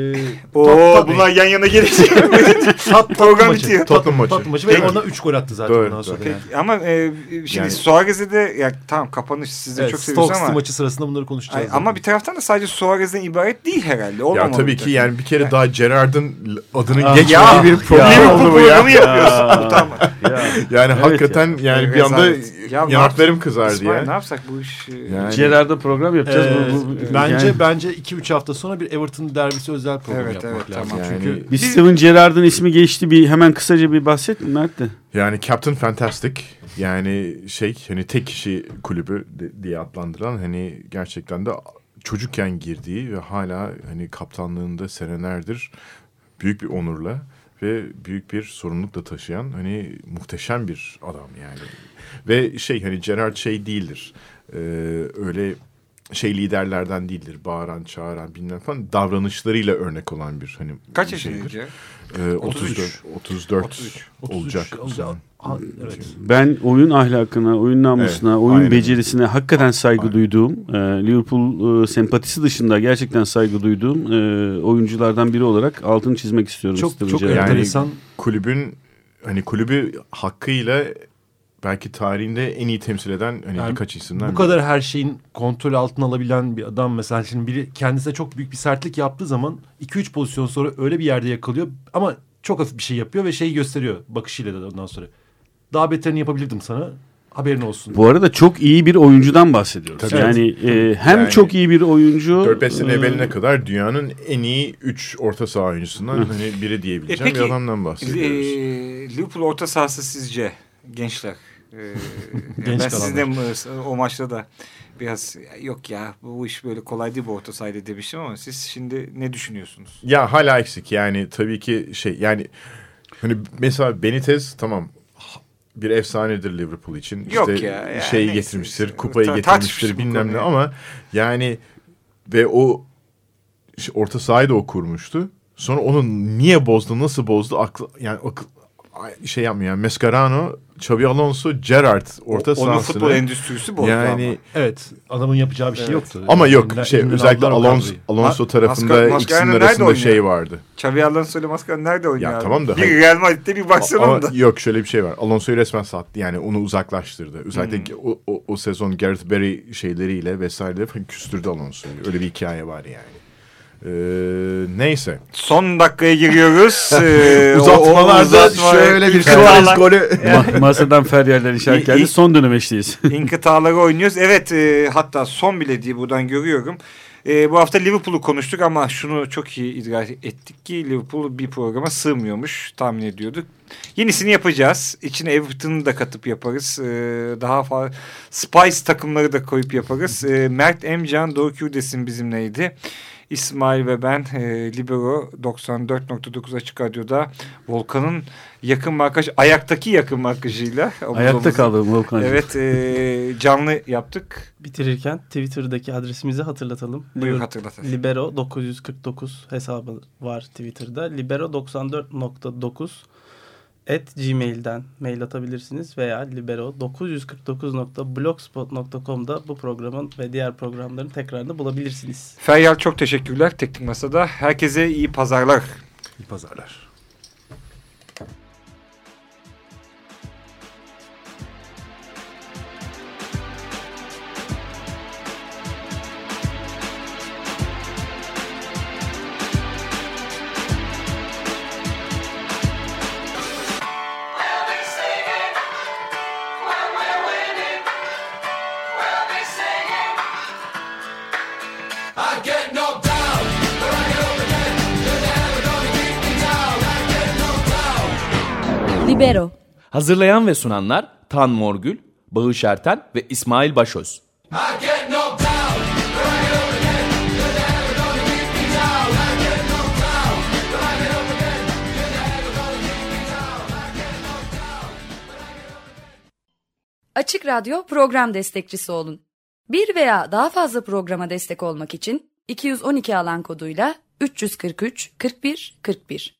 Tot- Oo Tot- bunlar yan yana gelecek. Tat, Program maçı. bitiyor. Tottenham maçı. Tottenham maçı ve mi? ondan 3 gol attı zaten Doğru, ondan sonra. doğru. yani. Peki, ama e, şimdi Yani- Suarez'e de ya tamam kapanış siz de Evet, çok seviyorsunuz Stoke ama maçı sırasında bunları konuşacağız. Ay, ama bir taraftan da sadece Suarez'den ibaret değil herhalde. Olmamalı Ya tabii ki yani bir kere daha Gerrard'ın adının Ah, geçmediği bir Liverpool oldu bu ya. programı yapıyorsun. Utanma. Yani Evet hakikaten yani bir anda. Ya ne yanaklarım kızardı İsmail, ne ya. yapsak bu iş? Yani- Gerard'da program yapacağız. Ee, Bu- bu- bence yani- bence 2-3 hafta sonra bir Everton derbisi özel program Evet, yapmak evet, lazım. tamam. Yani- Çünkü bir Steven Gerrard'ın ismi geçti. Bir hemen kısaca bir bahset mi Mert de? Yani Captain Fantastic yani şey hani tek kişi kulübü diye adlandırılan hani gerçekten de çocukken girdiği ve hala hani kaptanlığında senelerdir büyük bir onurla ve büyük bir sorumlulukla taşıyan hani muhteşem bir adam yani. Ve şey hani Gerard şey değildir. Ee, öyle şey liderlerden değildir. Bağıran, çağıran bilmem falan davranışlarıyla örnek olan bir hani Kaç şeydir. yaşındaydı? Ee, 33. 34, 34, 33. olacak. bu sene. Ha, evet. Ben oyun ahlakına, oyun namusuna, Evet, oyun aynen. becerisine hakikaten saygı Aynen. duyduğum, e, Liverpool e, sempatisi dışında gerçekten saygı duyduğum e, oyunculardan biri olarak altını çizmek istiyorum. Çok çok Gerrard'ın. Yani- enteresan. kulübün hani kulübü hakkıyla belki tarihinde en iyi temsil eden hani Yani birkaç isimden Bu biri. kadar her şeyin kontrol altına alabilen bir adam mesela şimdi biri kendisine çok büyük bir sertlik yaptığı zaman 2-3 pozisyon sonra öyle bir yerde yakalıyor ama çok hafif bir şey yapıyor ve şeyi gösteriyor bakışıyla da ondan sonra. Daha beterini yapabilirdim sana. Haberin olsun. Bu arada çok iyi bir oyuncudan bahsediyoruz. Tabii. yani e, hem Yani çok iyi bir oyuncu. 4-5 sene e, evveline kadar dünyanın en iyi 3 orta saha oyuncusundan hani biri E diyebileceğim peki, bir adamdan bahsediyoruz. e, Liverpool orta sahası sizce gençler Ee, Genç ben de o maçta da biraz yok ya bu iş böyle kolay değil bu orta sahada demiştim ama siz şimdi ne düşünüyorsunuz? Ya hala eksik yani tabii ki şey yani hani mesela Benitez tamam bir efsanedir Liverpool için. Yok İşte ya, yani şeyi neyse, getirmiştir, kupayı ta- getirmiştir bilmem ne ama yani ve o işte orta sahayı da o kurmuştu. Sonra onu niye bozdu, nasıl bozdu aklı yani akıl şey yapmıyor yani Mescarano, Xabi Alonso, Gerrard orta Onun sahasını. futbol endüstrisi bozdu yani ama. Evet adamın yapacağı bir şey Evet. yoktu. ama yok Elinden- şey özellikle Alonso. Alonso tarafında Mascar- Mascherano ikisinin nerede arasında oynuyor? şey vardı. Xavi Alonso ile Mascar nerede oynuyor Ya abi? tamam da Bir hayır. Real Madrid'de bir Barcelona'da. Ama yok şöyle bir şey var. Alonso'yu resmen sattı. Yani onu uzaklaştırdı. Özellikle Hmm. o, o, o sezon Gareth Barry şeyleriyle vesaire küstürdü Alonso'yu. Öyle bir hikaye var yani. Ee, neyse. Son dakikaya giriyoruz. Ee, Uzatmalarda uzatma- şöyle bir Suarez golü. Ma- masadan feryaller işaret geldi. Son dönemeçteyiz. İnkıtaları oynuyoruz. Evet e, hatta son bile diye buradan görüyorum. E, bu hafta Liverpool'u konuştuk ama şunu çok iyi idrak ettik ki Liverpool bir programa sığmıyormuş tahmin ediyorduk. Yenisini yapacağız. İçine Everton'u da katıp yaparız. E, daha fazla Spice takımları da koyup yaparız. E, Mert Emcan, Doğu Kürdes'in bizimleydi. İsmail ve ben e, Libero 94.9 Açık Radyo'da Volkan'ın yakın markaj, ayaktaki yakın markajıyla. Ayakta kaldım Volkan. Evet e, canlı yaptık. Bitirirken Twitter'daki adresimizi hatırlatalım. Buyur hatırlatalım. Libero 949 hesabı var Twitter'da. Libero 94.9 at gmail'den mail atabilirsiniz veya libero 949.blogspot.com'da bu programın ve diğer programların tekrarını bulabilirsiniz. Feryal çok teşekkürler Teknik Masa'da. Herkese iyi pazarlar. İyi pazarlar. Hazırlayan ve sunanlar Tan Morgül, Bağış Erten ve İsmail Başöz. Açık Radyo program destekçisi olun. Bir veya daha fazla programa destek olmak için 212 alan koduyla 343 41 41